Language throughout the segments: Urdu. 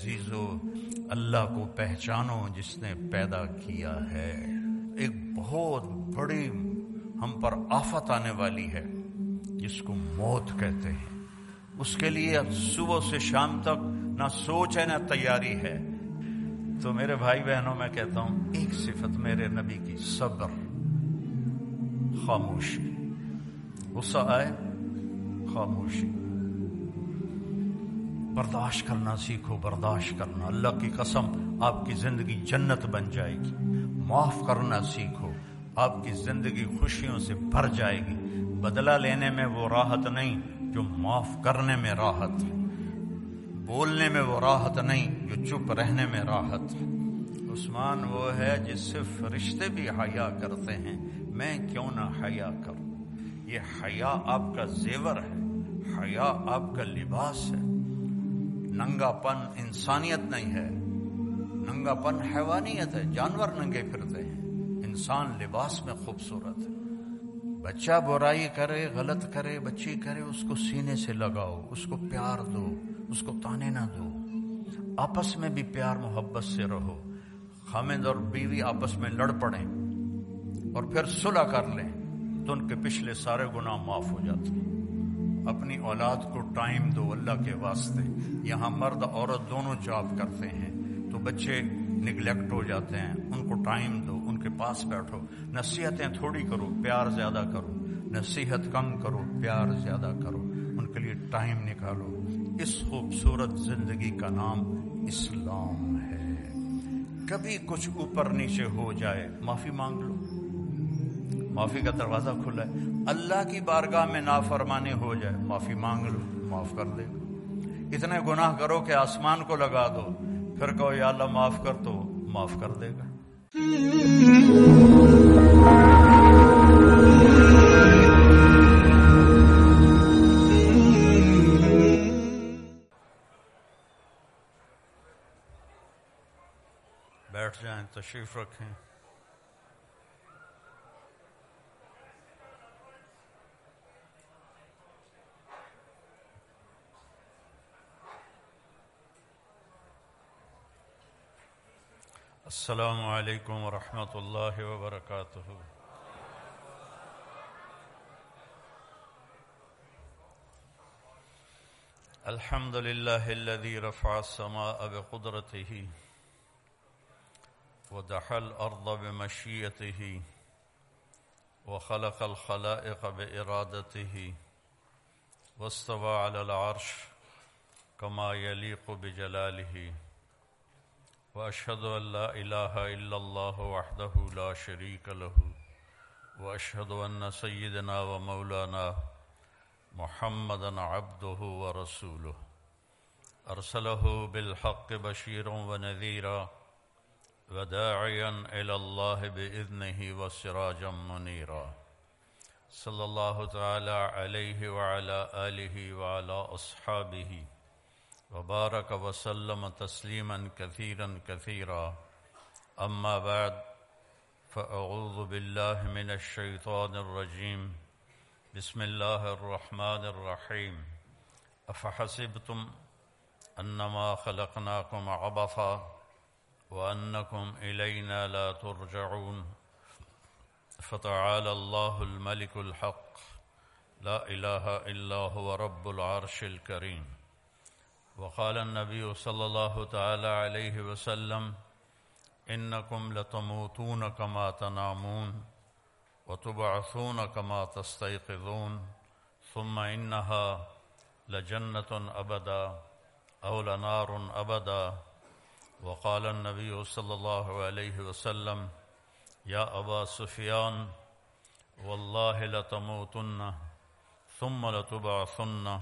عزیزو، اللہ کو پہچانو جس نے پیدا کیا ہے۔ ایک بہت بڑی ہم پر آفت آنے والی ہے، جس کو موت کہتے ہیں۔ اس کے لیے صبح سے شام تک نہ سوچ ہے نہ تیاری ہے۔ تو میرے بھائی بہنوں، میں کہتا ہوں، ایک صفت میرے نبی کی، صبر۔ خاموشی۔ غصہ آئے، خاموشی۔ برداشت کرنا سیکھو، برداشت کرنا۔ اللہ کی قسم، آپ کی زندگی جنت بن جائے گی۔ معاف کرنا سیکھو۔ آپ کی زندگی خوشیوں سے بھر جائے گی۔ بدلہ لینے میں وہ راحت نہیں جو معاف کرنے میں راحت ہے۔ بولنے میں وہ راحت نہیں جو چپ رہنے میں راحت عثمان وہ ہے جس سے فرشتے بھی حیا کرتے ہیں۔ میں کیوں نہ حیا کروں؟ یہ حیا آپ کا زیور ہے۔ حیا آپ کا لباس ہے۔ ننگا پن انسانیت نہیں ہے۔ ننگا پن حیوانیت ہے، جانور ننگے پھرتے ہیں۔ انسان لباس میں خوبصورت ہے۔ بچہ برائی کرے، غلط کرے، بچی کرے، اس کو سینے سے لگاؤ، اس کو پیار دو، اس کو تانے نہ دو۔ آپس میں بھی پیار، محبت سے رہو۔ خامد اور بیوی آپس میں لڑ پڑیں اور پھر صلح کر لیں تو ان کے پچھلے سارے گناہ معاف ہو جاتے ہیں۔ اپنی اولاد کو ٹائم دو اللہ کے واسطے۔ یہاں مرد عورت دونوں جاب کرتے ہیں، تو بچے نگلیکٹ ہو جاتے ہیں۔ ان کو ٹائم دو، ان کے پاس بیٹھو۔ نصیحتیں تھوڑی کرو، پیار زیادہ کرو۔ نصیحت کم کرو، پیار زیادہ کرو۔ ان کے لیے ٹائم نکالو۔ اس خوبصورت زندگی کا نام اسلام ہے۔ کبھی کچھ اوپر نیچے ہو جائے، معافی مانگ لو۔ معافی کا دروازہ کھلا ہے۔ اللہ کی بارگاہ میں نافرمانی ہو جائے، معافی مانگ لو، معاف کر دے۔ گا اتنے گناہ کرو کہ آسمان کو لگا دو۔ پھر کہو، یا اللہ، معاف کر تو معاف کر دے گا۔ بیٹھ جائیں، تشریف رکھیں۔ السلام علیکم ورحمۃ اللہ وبرکاتہ۔ الحمد للہ الذي رفع السماء بقدرته ودح الأرض بمشيئته وخلق الخلائق بإرادته واستوى على العرش كما يليق بجلاله۔ واشهد ان لا اله الا الله وحده لا شريك له واشهد ان سيدنا ومولانا محمدا عبده ورسوله. ارسله بالحق بشيرا ونذيرا وداعيا الى الله باذنه وسراجا منيرا. صلى الله تعالى عليه وعلى اله وعلى اصحابه وبارك وسلم تسليما كثيرا كثيرا. أما بعد فأعوذ بالله من الشيطان الرجيم. بسم الله الرحمن الرحيم. أفحسبتم أنما خلقناكم عبثا وأنكم إلينا لا ترجعون. فتعالى الله الملك الحق. لا إله إلا هو رب العرش الكريم. وقال النبي صلى الله تعالى عليه وسلم إنكم لتموتون كما تنامون وتبعثون كما تستيقظون ثم إنها لجنة أبدا أو لنار أبدا وقال النبي صلى الله عليه وسلم يا أبا سفيان والله لتموتن ثم لتبعثن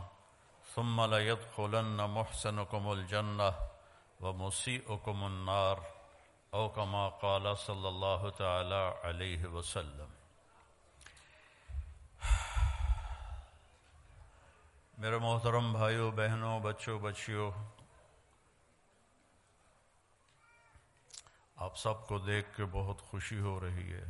ثم لا يدخلن محسنكم الجنة ومسيئكم النار او كما قال صلى الله تعالى عليه وسلم. میرے محترم بھائیوں بہنوں، بچوں، بچیوں، آپ سب کو دیکھ کے بہت خوشی ہو رہی ہے۔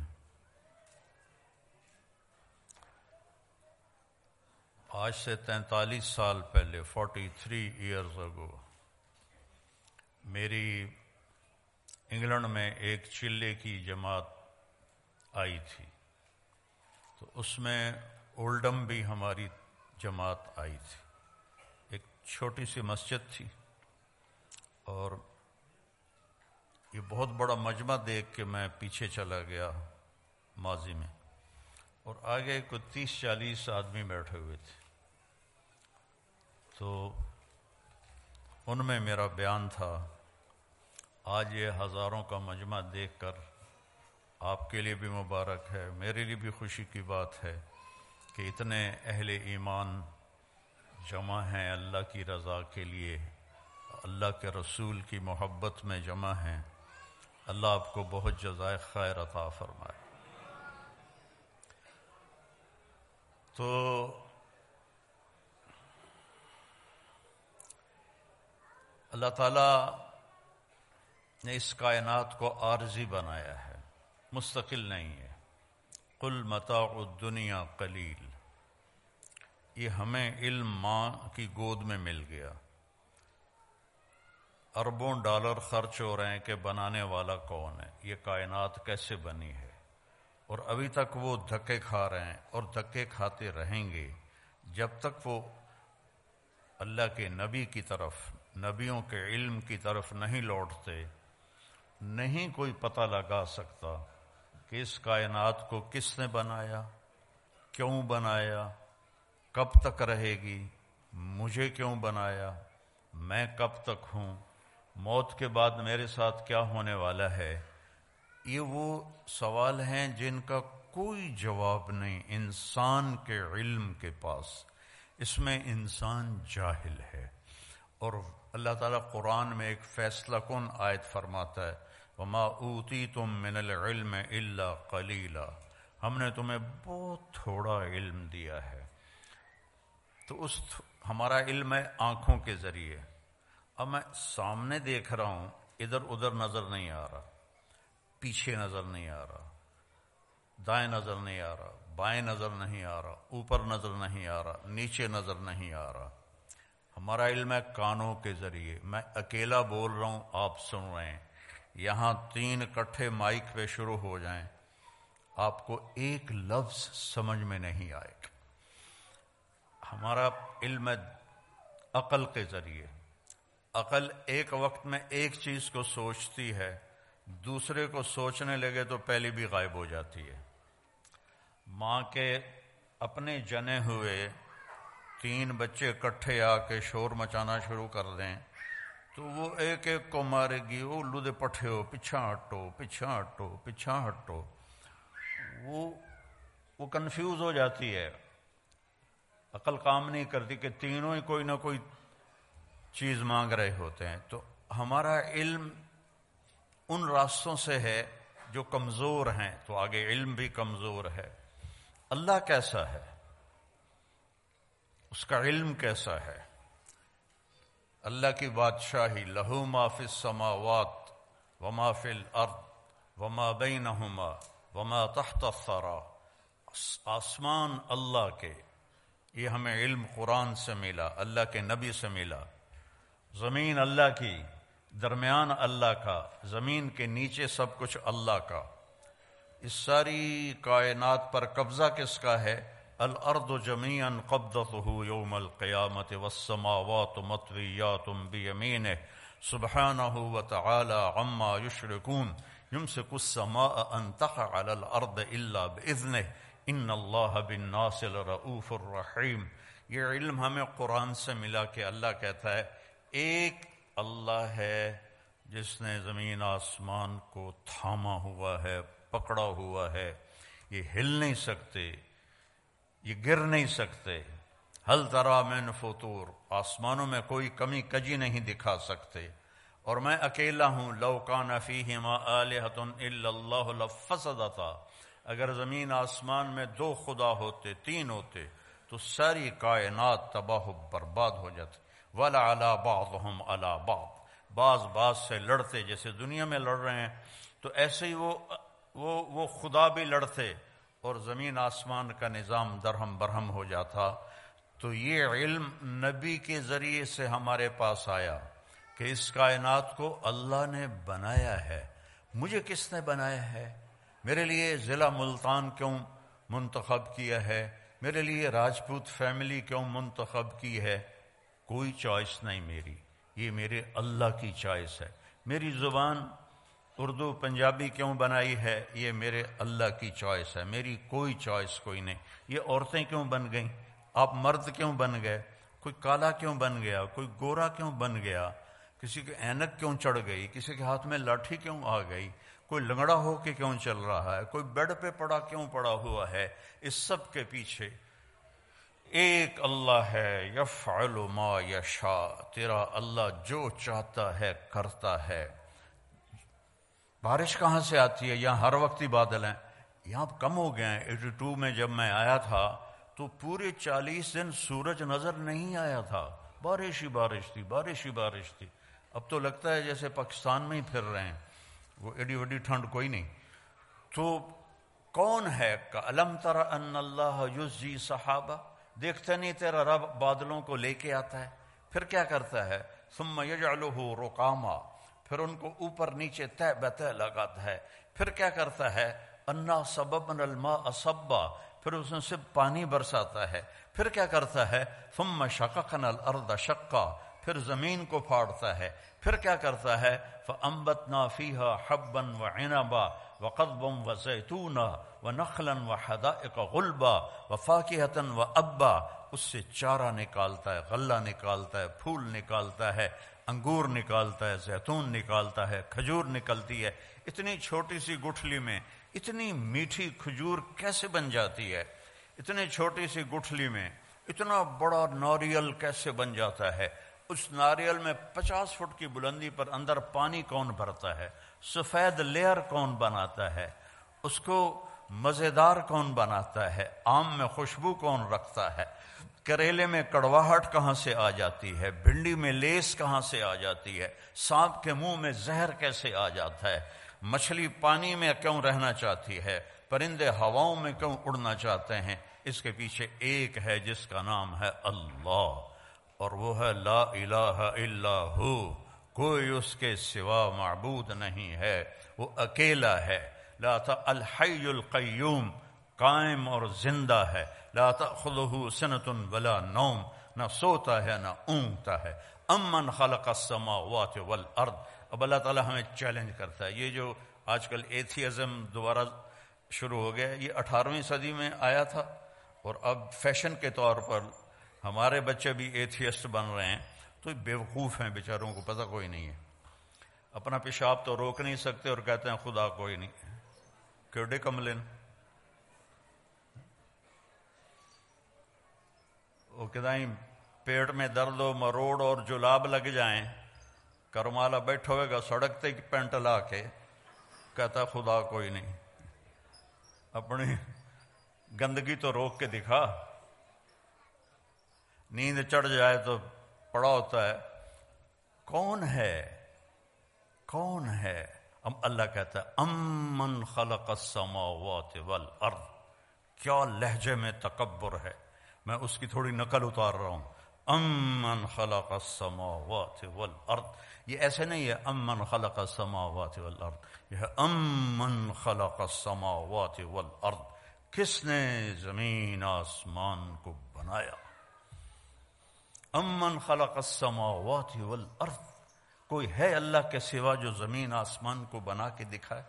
آج سے تینتالیس سال پہلے فورٹی تھری ایئرز اگو میری انگلینڈ میں ایک چلے کی جماعت آئی تھی۔ تو اس میں اولڈم بھی ہماری جماعت آئی تھی۔ ایک چھوٹی سی مسجد تھی۔ اور یہ بہت بڑا مجمع دیکھ کے میں پیچھے چلا گیا ماضی میں۔ اور آگے کوئی تیس چالیس آدمی بیٹھے ہوئے تھے۔ تو ان میں میرا بیان تھا۔ آج یہ ہزاروں کا مجمع دیکھ کر آپ کے لیے بھی مبارک ہے، میرے لیے بھی خوشی کی بات ہے کہ اتنے اہل ایمان جمع ہیں اللہ کی رضا کے لیے، اللہ کے رسول کی محبت میں جمع ہیں۔ اللہ آپ کو بہت جزائے خیر عطا فرمائے۔ تو اللہ تعالیٰ نے اس کائنات کو عارضی بنایا ہے، مستقل نہیں ہے۔ کل متاع الدنیا قلیل یہ ہمیں علم ماں کی گود میں مل گیا۔ اربوں ڈالر خرچ ہو رہے ہیں کہ بنانے والا کون ہے؟ یہ کائنات کیسے بنی ہے؟ اور ابھی تک وہ دھکے کھا رہے ہیں اور دھکے کھاتے رہیں گے جب تک وہ اللہ کے نبی کی طرف، نبیوں کے علم کی طرف نہیں لوٹتے، نہیں کوئی پتہ لگا سکتا کہ اس کائنات کو کس نے بنایا، کیوں بنایا، کب تک رہے گی، مجھے کیوں بنایا، میں کب تک ہوں، موت کے بعد میرے ساتھ کیا ہونے والا ہے۔ یہ وہ سوال ہیں جن کا کوئی جواب نہیں انسان کے علم کے پاس۔ اس میں انسان جاہل ہے۔ اور اللہ تعالیٰ قرآن میں ایک فیصلہ کن آیت فرماتا ہے، وما اوتی تم من العلم اللہ کلیلہ ہم نے تمہیں بہت تھوڑا علم دیا ہے۔ تو اس ہمارا علم ہے آنکھوں کے ذریعے۔ اب میں سامنے دیکھ رہا ہوں، ادھر ادھر نظر نہیں آ رہا۔ پیچھے نظر نہیں آ رہا، دائیں نظر نہیں آ رہا، بائیں نظر نہیں آ رہا، اوپر نظر نہیں آ رہا، نیچے نظر نہیں آ رہا۔ ہمارا علم ہے کانوں کے ذریعے۔ میں اکیلا بول رہا ہوں، آپ سن رہے ہیں۔ یہاں تین کٹھے مائک پہ شروع ہو جائیں۔ آپ کو ایک لفظ سمجھ میں نہیں آئے۔ گا ہمارا علم ہے عقل کے ذریعے۔ عقل ایک وقت میں ایک چیز کو سوچتی ہے۔ دوسرے کو سوچنے لگے تو پہلی بھی غائب ہو جاتی ہے۔ ماں کے اپنے جنے ہوئے تین بچے کٹھے آ کے شور مچانا شروع کر دیں تو وہ ایک ایک کو مارے گی، وہ لودے پٹھے ہو پیچھا ہٹو پیچھا ہٹو پیچھا ہٹو۔ وہ وہ کنفیوز ہو جاتی ہے۔ عقل کام نہیں کرتی کہ تینوں ہی کوئی نہ کوئی چیز مانگ رہے ہوتے ہیں۔ تو ہمارا علم ان راستوں سے ہے جو کمزور ہیں، تو آگے علم بھی کمزور ہے۔ اللہ کیسا ہے؟ اس کا علم کیسا ہے؟ اللہ کی بادشاہی، لہو ما فی السماوات وما فی الارض وما بینہما وما تحت الثرا۔ آسمان اللہ کے، یہ ہمیں علم قرآن سے ملا، اللہ کے نبی سے ملا۔ زمین اللہ کی۔ درمیان اللہ کا، زمین کے نیچے سب کچھ اللہ کا۔ اس ساری کائنات پر قبضہ کس کا ہے؟ الارض جميعا قبضته يوم القيامة والسماوات مطويات بيمينه سبحانه وتعالى عما يشركون يمسك السماء أن تقع على الأرض إلا بإذنه۔ ان اللہ بالناس لرؤوف الرحیم۔ یہ علم ہمیں قرآن سے ملا کہ اللہ کہتا ہے، ایک اللہ ہے جس نے زمین آسمان کو تھاما ہوا ہے، پکڑا ہوا ہے۔ یہ ہل نہیں سکتے، یہ گر نہیں سکتے۔ حل ترا میں فطور، آسمانوں میں کوئی کمی کجی نہیں دکھا سکتے۔ اور میں اکیلا ہوں لوکان فیہما آلہت اللہ لفسدتا۔ اگر زمین آسمان میں دو خدا ہوتے، تین ہوتے، تو ساری کائنات تباہ و برباد ہو جاتی۔ ولا علا بعضهم علا بعض۔ بعض بعض سے لڑتے جیسے دنیا میں لڑ رہے ہیں تو ایسے ہی وہ وہ, وہ خدا بھی لڑتے اور زمین آسمان کا نظام درہم برہم ہو جاتا۔ تو یہ علم نبی کے ذریعے سے ہمارے پاس آیا کہ اس کائنات کو اللہ نے بنایا ہے۔ مجھے کس نے بنایا ہے؟ میرے لیے ضلع ملتان کیوں منتخب کیا ہے؟ میرے لیے راجپوت فیملی کیوں منتخب کی ہے؟ کوئی چوائس نہیں میری، یہ میرے اللہ کی چوائس ہے۔ میری زبان اردو پنجابی کیوں بنائی ہے؟ یہ میرے اللہ کی چوائس ہے۔ میری کوئی چوائس کوئی نہیں۔ یہ عورتیں کیوں بن گئیں؟ آپ مرد کیوں بن گئے؟ کوئی کالا کیوں بن گیا؟ کوئی گورا کیوں بن گیا؟ کسی کے اینک کیوں چڑھ گئی؟ کسی کے ہاتھ میں لاٹھی کیوں آ گئی؟ کوئی لنگڑا ہو کے کیوں چل رہا ہے؟ کوئی بیڈ پہ پڑا کیوں پڑا ہوا ہے؟ اس سب کے پیچھے ایک اللہ ہے، یفعل ما یشا تیرا اللہ جو چاہتا ہے کرتا ہے۔ بارش کہاں سے آتی ہے؟ یہاں ہر وقت ہی بادل ہیں۔ یہاں کم ہو گئے ہیں۔ ایٹی ٹو میں جب میں آیا تھا تو پورے چالیس دن سورج نظر نہیں آیا تھا۔ بارش ہی بارش تھی، بارش ہی بارش تھی۔ اب تو لگتا ہے جیسے پاکستان میں ہی پھر رہے ہیں۔ وہ ایڈی وڈی ٹھنڈ کوئی نہیں۔ تو کون ہے؟ علم ترا ان اللہ یوزی صحابہ؟ دیکھتے نہیں تیرا رب بادلوں کو لے کے آتا ہے۔ پھر کیا کرتا ہے؟ ثم یجعلہ رقاما۔ پھر ان کو اوپر نیچے تہ بتہ لگاتا ہے۔ پھر کیا کرتا ہے؟ انا سبب الماء اسبا پھر اس میں سے پانی برساتا ہے۔ پھر کیا کرتا ہے؟ ثم شققنا الارض شقا۔ پھر زمین کو پھاڑتا ہے۔ پھر کیا کرتا ہے؟ فَأَنبَتْنَا فِيهَا حَبًّا وَعِنَبًا وَقَضْبًا وَزَيْتُونًا وَنَخْلًا وَحَدَائِقَ غُلْبًا وَفَاكِهَةً وَأَبًّا اس سے چارہ نکالتا ہے، غلہ نکالتا ہے، پھول نکالتا ہے، انگور نکالتا ہے، زیتون نکالتا ہے، کھجور نکلتی ہے۔ اتنی چھوٹی سی گٹھلی میں اتنی میٹھی کھجور کیسے بن جاتی ہے؟ اتنی چھوٹی سی گٹھلی میں اتنا بڑا ناریل کیسے بن جاتا ہے؟ اس ناریل میں پچاس فٹ کی بلندی پر اندر پانی کون بھرتا ہے؟ سفید لیئر کون بناتا ہے؟ اس کو مزیدار کون بناتا ہے؟ آم میں خوشبو کون رکھتا ہے؟ کریلے میں کڑواہٹ کہاں سے آ جاتی ہے؟ بھنڈی میں لیس کہاں سے آ جاتی ہے؟ سانپ کے منہ میں زہر کیسے آ جاتا ہے؟ مچھلی پانی میں کیوں رہنا چاہتی ہے؟ پرندے ہواؤں میں کیوں اڑنا چاہتے ہیں؟ اس کے پیچھے ایک ہے جس کا نام ہے اللہ، اور وہ ہے لا الہ الا ہو، کوئی اس کے سوا معبود نہیں ہے، وہ اکیلا ہے۔ لا الحی القیوم، قائم اور زندہ ہے۔ لا تأخذه سنت ولا نوم، نہ سوتا ہے نہ اونگتا ہے۔ امن خلق السماوات والارض۔ اب اللہ تعالی ہمیں چیلنج کرتا ہے۔ یہ جو آج کل ایتھیزم دوبارہ شروع ہو گیا یہ اٹھارہویں صدی میں آیا تھا۔ اور اب فیشن کے طور پر ہمارے بچے بھی ایتھیسٹ بن رہے ہیں۔ تو بیوقوف ہیں بیچاروں کو پتہ کوئی نہیں ہے۔ اپنا پیشاب تو روک نہیں سکتے اور کہتے ہیں خدا کوئی نہیں۔ کیوڈے کملن وہ کہیں پیٹ میں درد و مروڑ اور جلاب لگ جائیں، کرمالا بیٹھا ہوئے گا سڑک تے پینٹ لا کے، کہتا خدا کوئی نہیں۔ اپنی گندگی تو روک کے دکھا۔ نیند چڑھ جائے تو پڑا ہوتا ہے، کون ہے؟ کون ہے؟ ام اللہ کہتا ہے، امن خلق السماوات والارض. کیا لہجے میں تکبر ہے؟ میں اس کی تھوڑی نقل اتار رہا ہوں. امن خلق السماوات والارض. یہ ایسے نہیں ہے امن خلق السماوات والارض. یہ ہے، امن خلق السماوات والارض. کس نے زمین آسمان کو بنایا؟ امن خلق السماوات والارض. کوئی ہے اللہ کے سوا جو زمین آسمان کو بنا کے دکھائے؟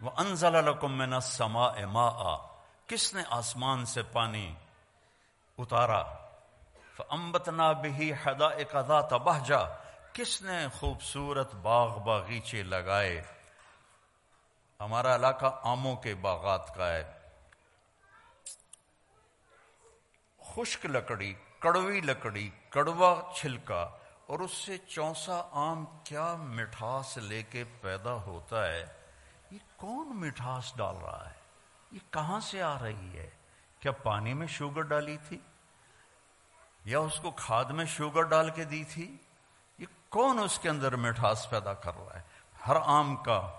وہ انزل الکم من السماء ماء، کس نے آسمان سے پانی اتارا؟ فانبتنا به حدائق ذات بہجا کس نے خوبصورت باغ باغیچے لگائے؟ ہمارا علاقہ آموں کے باغات کا ہے۔ خشک لکڑی، کڑوی لکڑی، کڑوا چھلکا اور اس سے چونسا آم کیا مٹھاس لے کے پیدا ہوتا ہے؟ یہ کون مٹھاس ڈال رہا ہے؟ یہ کہاں سے آ رہی ہے؟ کیا پانی میں شوگر ڈالی تھی؟ یا اس کو کھاد میں شوگر ڈال کے دی تھی؟ یہ کون اس کے اندر مٹھاس پیدا کر رہا ہے؟ ہر آم کا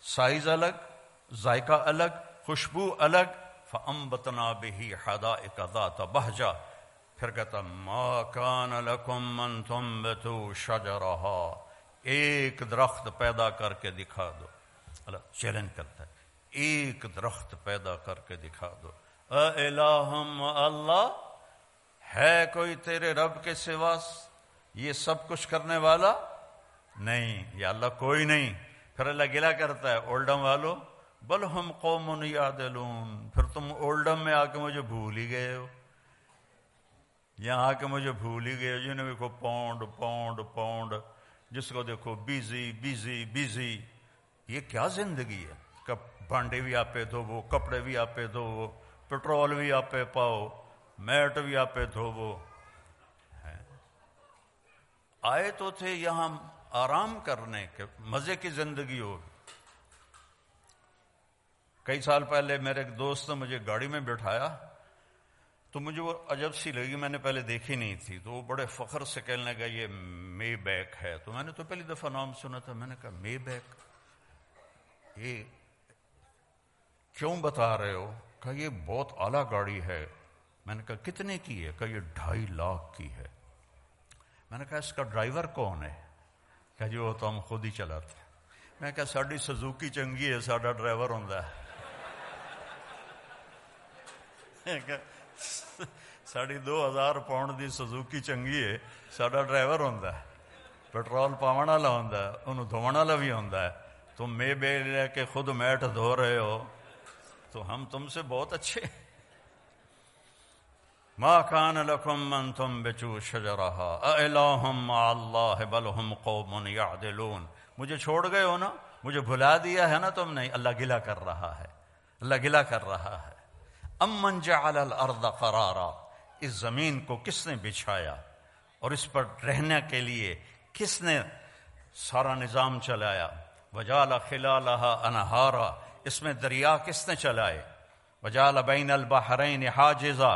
سائز الگ، ذائقہ الگ، خوشبو الگ، فَأَنبَتْنَا بِهِ حَدَائِقَ ذَاتَ بَحْجَا پھر کہتا ما کان لکم من تم بتو شجرہا ایک درخت پیدا کر کے دکھا دو۔ اللہ، چیلنج کرتا ہے۔ ایک درخت پیدا کر کے دکھا دو۔ اے الہم اللہ، ہے کوئی تیرے رب کے سوا یہ سب کچھ کرنے والا؟ نہیں، یا اللہ کوئی نہیں۔ پھر اللہ گلا کرتا ہے، اولڈم والو، بل ہم قوم یادلون پھر تم اولڈم میں آ کے مجھے بھول ہی گئے ہو۔ یہاں آ کے مجھے بھول ہی گئے جنہیں دیکھو پاؤنڈ پاؤنڈ پاؤنڈ جس کو دیکھو، بیزی بیزی بیزی۔ یہ کیا زندگی ہے؟ بانڈے بھی آپ دھو کپڑے بھی آپ دھو وہ پٹرول بھی آپ پاؤ، میٹ بھی آپ دھو وہ آئے تو تھے یہاں آرام کرنے کے، مزے کی زندگی ہوگی کئی سال پہلے میرے ایک دوست نے مجھے گاڑی میں بٹھایا۔ تو مجھے وہ عجب سی لگی میں نے پہلے دیکھی نہیں تھی۔ تو وہ بڑے فخر سے کہنے لگا، یہ مے بیک ہے۔ تو میں نے تو پہلی دفعہ نام سنا تھا، میں نے کہا مے بیک یہ کیوں بتا رہے ہو؟ کہ یہ بہت اعلیٰ گاڑی ہے۔ میں نے کہا، کتنے کی ہے؟ کہ یہ ڈھائی لاکھ کی ہے۔ میں نے کہا، اس کا ڈرائیور کون ہے؟ کہ جی وہ تو ہم خود ہی چلاتے میں کہا ساڑی سزوکی چنگی ہے، ساڈا ڈرائیور ہوں ساڑی دو ہزار پاؤنڈ دی سزوکی چنگی ہے ساڈا ڈرائیور ہوں پٹرول پاون والا ہوں انہوں دھونے والا بھی ہوں تم میں بے لے کے خود میٹ دھو رہے ہو تو ہم تم سے بہت اچھے ما کان لکم من تم بچو شجرہا الہم اللہ بل ہم قوم یعدلون مجھے چھوڑ گئے ہو نا مجھے بھلا دیا ہے نا تم نے اللہ گلا کر رہا ہے اللہ گلا کر رہا ہے امن جعل الارض قرارا اس زمین کو کس نے بچھایا؟ اور اس پر رہنے کے لیے کس نے سارا نظام چلایا؟ وجال خلالها انہارا، اس میں دریا کس نے چلائے؟ وجال بین البحرین حاجزا،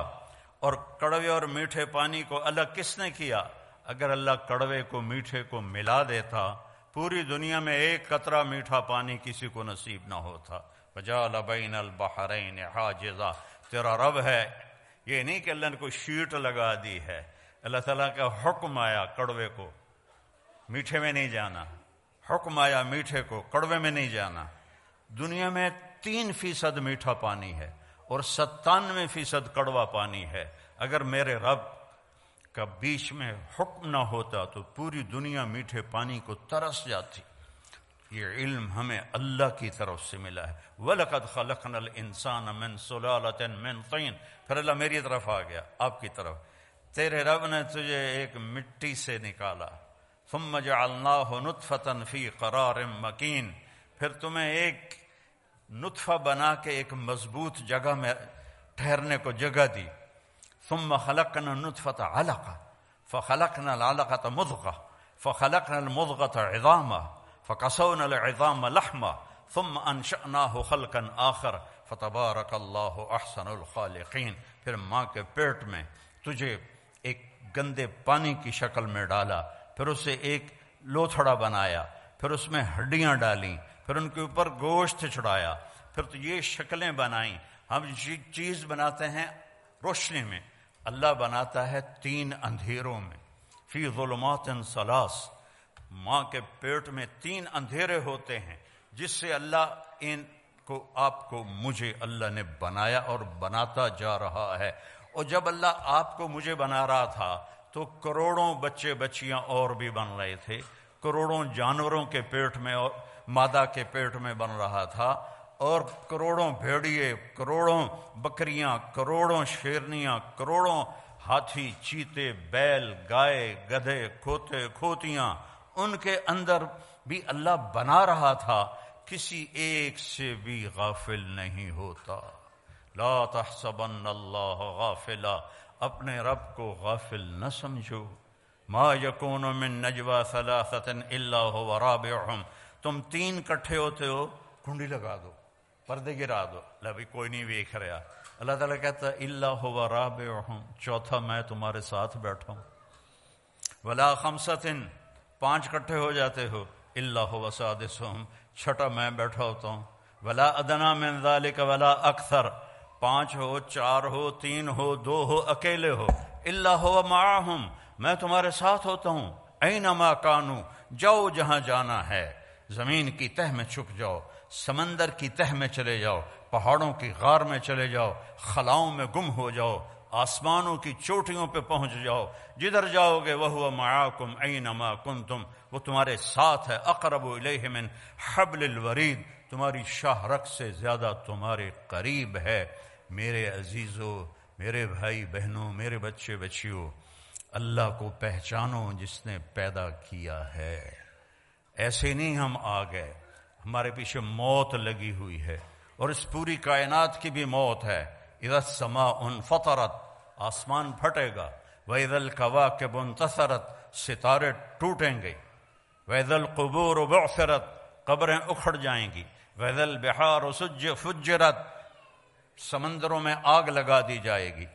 اور کڑوے اور میٹھے پانی کو الگ کس نے کیا؟ اگر اللہ کڑوے کو میٹھے کو ملا دیتا، پوری دنیا میں ایک قطرہ میٹھا پانی کسی کو نصیب نہ ہوتا۔ وجال بین البحرین حاجزا تیرا رب ہے، یہ نہیں کہ اللہ نے کوئی شیٹ لگا دی ہے۔ اللہ تعالیٰ کا حکم آیا کڑوے کو۔ میٹھے میں نہیں جانا۔ حکم آیا میٹھے کو، کڑوے میں نہیں جانا۔ دنیا میں تین فیصد میٹھا پانی ہے اور ستانوے فیصد کڑوا پانی ہے۔ اگر میرے رب کا بیچ میں حکم نہ ہوتا تو پوری دنیا میٹھے پانی کو ترس جاتی۔ یہ علم ہمیں اللہ کی طرف سے ملا ہے۔ وَلَقَدْ خَلَقْنَا الْإِنسَانَ مِن سُلَالَةٍ مِن طِينَ۔ پھر اللہ میری طرف آ گیا، آپ کی طرف۔ تیرے رب نے تجھے ایک مٹی سے نکالا۔ ثُمَّ جَعَلْنَاهُ نُطْفَةً فِي قَرَارٍ مَكِينٍ۔ پھر تمہیں ایک نطفہ بنا کے ایک مضبوط جگہ میں ٹھہرنے کو جگہ دی۔ ثم خلقنا نطفة علقة فخلقنا العلقة مضغة۔ فخلقنا المضغة عظاما۔ فقصونا العظام لحما ثم انشأناه خلقا آخر فتبارك الله احسن الخالقين پھر ماں کے پیٹ میں تجھے ایک گندے پانی کی شکل میں ڈالا، پھر اسے ایک لوتھڑا بنایا، پھر اس میں ہڈیاں ڈالیں پھر ان کے اوپر گوشت چڑھایا پھر تو یہ شکلیں بنائیں۔ ہم چیز بناتے ہیں روشنی میں، اللہ بناتا ہے تین اندھیروں میں۔ فی ظلمات سلاس ماں کے پیٹ میں تین اندھیرے ہوتے ہیں، جس سے اللہ ان کو، آپ کو، مجھے اللہ نے بنایا اور بناتا جا رہا ہے۔ اور جب اللہ آپ کو مجھے بنا رہا تھا، تو کروڑوں بچے بچیاں اور بھی بن رہے تھے۔ کروڑوں جانوروں کے پیٹ میں اور مادہ کے پیٹ میں بن رہا تھا۔ اور کروڑوں بھیڑیے، کروڑوں بکریاں، کروڑوں شیرنیاں، کروڑوں ہاتھی چیتے، بیل، گائے، گدھے، کھوتے، کھوتیاں ان کے اندر بھی اللہ بنا رہا تھا، کسی ایک سے بھی غافل نہیں ہوتا۔ لا تحسبن اللہ غافلا، اپنے رب کو غافل نہ سمجھو۔ ما یکون من نجوا ثلاثة الا هو رابعهم۔ تم تین کٹھے ہوتے ہو، کنڈی لگا دو، پردے گرا دو۔ لبھی کوئی نہیں ویکھ رہا۔ اللہ تعالیٰ کہتا ہے اللہ ہوا راب چوتھا میں تمہارے ساتھ بیٹھا ہوں۔ ولا خمسطن پانچ کٹھے ہو جاتے ہو۔ اللہ ہوا سادس ہوں چھٹا میں بیٹھا ہوتا ہوں۔ ولا ادنا من ذالک ولا اکثر۔ پانچ ہو، چار ہو، تین ہو، دو ہو، اکیلے ہو۔ اللہ ہو معاہم میں تمہارے ساتھ ہوتا ہوں۔ اینما کانو۔ جاؤ جہاں جانا ہے۔ زمین کی تہ میں چھپ جاؤ۔ سمندر کی تہ میں چلے جاؤ۔ پہاڑوں کی غار میں چلے جاؤ۔ خلاؤں میں گم ہو جاؤ۔ آسمانوں کی چوٹیوں پہ پہنچ جاؤ۔ جدھر جاؤ گے وہ معاکم اینما کنتم۔ وہ تمہارے ساتھ ہے، اقرب الیہ من حبل الورید۔ تمہاری شاہ رخ سے زیادہ تمہارے قریب ہے۔ میرے عزیزو، میرے بھائی بہنوں، میرے بچے بچیوں، اللہ کو پہچانو جس نے پیدا کیا ہے۔ ایسے نہیں ہم آ گئے، ہمارے پیچھے موت لگی ہوئی ہے۔ اور اس پوری کائنات کی بھی موت ہے۔ ادھر سما ان فطرت آسمان پھٹے گا۔ وید القوا کے بنتصرت ستارے ٹوٹیں گے۔ وید القبور و قبریں اکھڑ جائیں گی۔ وید البہار و سج، فجرت، سمندروں میں آگ لگا دی جائے گی۔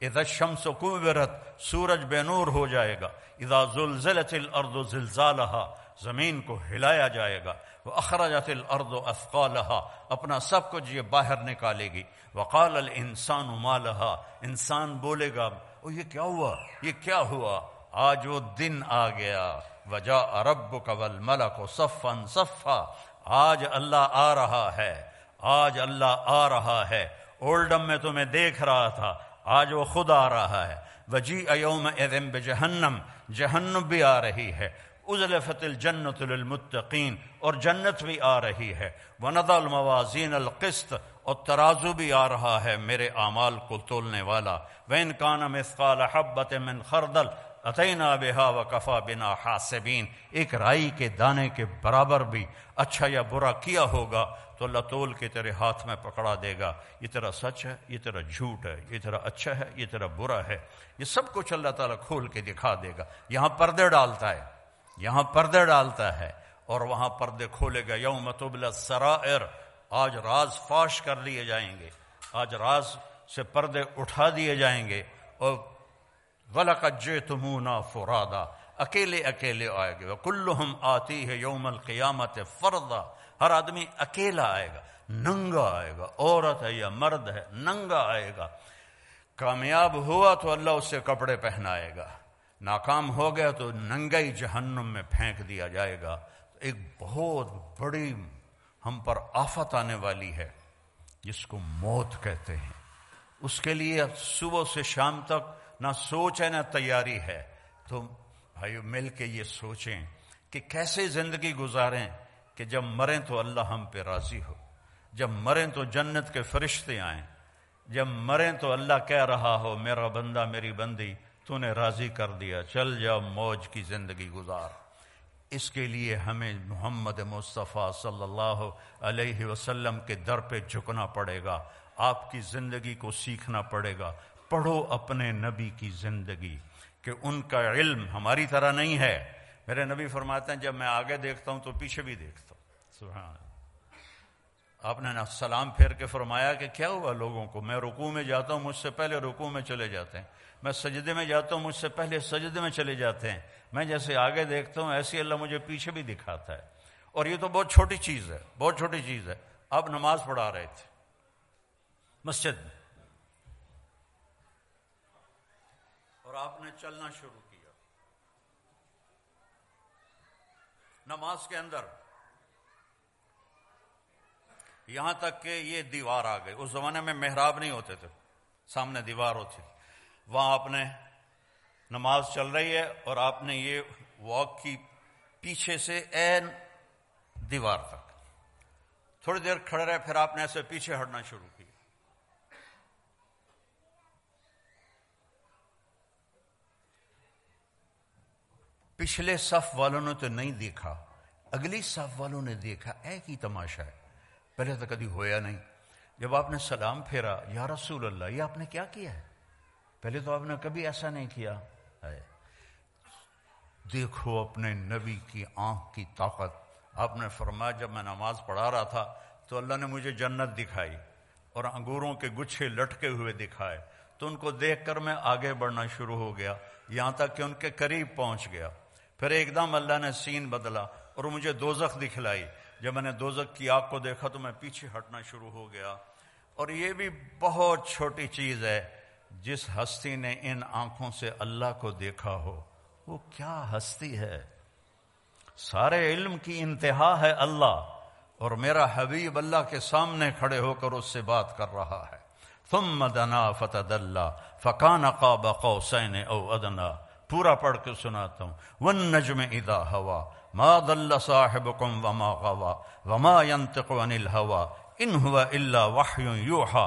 ادھر شمس و کوبرت سورج بے نور ہو جائے گا۔ ادا زلزلت الارض زلزالہا زمین کو ہلایا جائے گا۔ وہ اخراجات الارض اثقالہا اپنا سب کچھ یہ باہر نکالے گی۔ وقال الانسان مالہا انسان بولے گا او یہ کیا ہوا؟ یہ کیا ہوا؟ آج وہ دن آ گیا۔ وجا ربک والملک صفا صفا۔ آج اللہ آ رہا ہے، آج اللہ آ رہا ہے۔ اولڈم میں تمہیں دیکھ رہا تھا، آج وہ خود آ رہا ہے۔ وجی ایوم اذن بجہنم، جہنم بھی آ رہی ہے۔ ازلفت الجنت للمتقین، اور جنت بھی آ رہی ہے۔ وند الموازین القسط اور ترازو بھی آ رہا ہے میرے اعمال کو تولنے والا. وین کان مثقال حبت من خردل عطینہ بہا و کفا بنا حاسبین ایک رائی کے دانے کے برابر بھی اچھا یا برا کیا ہوگا تو اللہ تول کے تیرے ہاتھ میں پکڑا دے گا. یہ تیرا سچ ہے، یہ تیرا جھوٹ ہے، یہ تیرا اچھا ہے، یہ تیرا برا ہے. یہ سب کچھ اللہ تعالیٰ کھول کے دکھا دے گا. یہاں پردے ڈالتا ہے، یہاں پردے ڈالتا ہے اور وہاں پردے کھولے گا. یوم تبل سرائر آج راز فاش کر لیے جائیں گے۔ آج راز سے پردے اٹھا دیے جائیں گے۔ اور جے تمونا فرادا۔ اکیلے اکیلے آئے گے۔ کلہم آتی ہے یوم القیامت فردا ہر آدمی اکیلا آئے گا۔ ننگا آئے گا۔ عورت ہے یا مرد ہے، ننگا آئے گا۔ کامیاب ہوا تو اللہ اس سے کپڑے پہنائے گا۔ ناکام ہو گیا تو ننگئی جہنم میں پھینک دیا جائے گا۔ ایک بہت بڑی ہم پر آفت آنے والی ہے، جس کو موت کہتے ہیں۔ اس کے لیے صبح سے شام تک نہ سوچ ہے نہ تیاری ہے۔ تو بھائیو، مل کے یہ سوچیں کہ کیسے زندگی گزاریں کہ جب مریں تو اللہ ہم پہ راضی ہو۔ جب مریں تو جنت کے فرشتے آئیں۔ جب مریں تو اللہ کہہ رہا ہو، میرا بندہ، میری بندی، تو نے راضی کر دیا، چل جا موج کی زندگی گزار۔ اس کے لیے ہمیں محمد مصطفیٰ صلی اللہ علیہ وسلم کے در پہ جھکنا پڑے گا، آپ کی زندگی کو سیکھنا پڑے گا۔ پڑھو اپنے نبی کی زندگی کہ ان کا علم ہماری طرح نہیں ہے۔ میرے نبی فرماتے ہیں، جب میں آگے دیکھتا ہوں تو پیچھے بھی دیکھتا ہوں۔ سبحان آپ نے سلام پھیر کے فرمایا کہ کیا ہوا لوگوں کو؟ میں رکوع میں جاتا ہوں، مجھ سے پہلے رکوع میں چلے جاتے ہیں۔ میں سجدے میں جاتا ہوں، مجھ سے پہلے سجدے میں چلے جاتے ہیں۔ میں جیسے آگے دیکھتا ہوں، ایسی اللہ مجھے پیچھے بھی دکھاتا ہے۔ اور یہ تو بہت چھوٹی چیز ہے، بہت چھوٹی چیز ہے۔ آپ نماز پڑھا رہے تھے۔ مسجد میں۔ اور آپ نے چلنا شروع کیا۔ نماز کے اندر۔ یہاں تک کہ یہ دیوار آ گئی۔ اس زمانے میں محراب نہیں ہوتے تھے۔ سامنے دیوار ہوتی وہاں آپ نے نماز چل رہی ہے اور آپ نے یہ واک کی پیچھے سے این دیوار تک۔ تھوڑی دیر کھڑے رہے، پھر آپ نے ایسے پیچھے ہٹنا شروع کیا۔ پچھلے صف والوں نے تو نہیں دیکھا، اگلی صف والوں نے دیکھا ایک ہی تماشا ہے۔ پہلے تو کبھی ہویا نہیں۔ جب آپ نے سلام پھیرا، یا رسول اللہ، یہ آپ نے کیا کیا ہے؟ پہلے تو آپ نے کبھی ایسا نہیں کیا۔ ہے۔ دیکھو اپنے نبی کی آنکھ کی طاقت۔ آپ نے فرمایا جب میں نماز پڑھا رہا تھا تو اللہ نے مجھے جنت دکھائی اور انگوروں کے گچھے لٹکے ہوئے دکھائے۔ تو ان کو دیکھ کر میں آگے بڑھنا شروع ہو گیا، یہاں تک کہ ان کے قریب پہنچ گیا۔ پھر ایک دم اللہ نے سین بدلا اور مجھے دوزخ دکھلائی۔ جب میں نے دوزخ کی آگ کو دیکھا تو میں پیچھے ہٹنا شروع ہو گیا۔ اور یہ بھی بہت چھوٹی چیز ہے۔ جس ہستی نے ان آنکھوں سے اللہ کو دیکھا ہو، وہ کیا ہستی ہے؟ سارے علم کی انتہا ہے اللہ، اور میرا حبیب اللہ کے سامنے کھڑے ہو کر اس سے بات کر رہا ہے۔ ثم دنا فتد اللہ فقان قاب قوسین او ادنا۔ پورا پڑھ کے سناتا ہوں۔ ون نجم ادا ہوا، ما دل صاحبكم وما غوا، وما ينطق عن الهوى ان هو الا وحي يوحى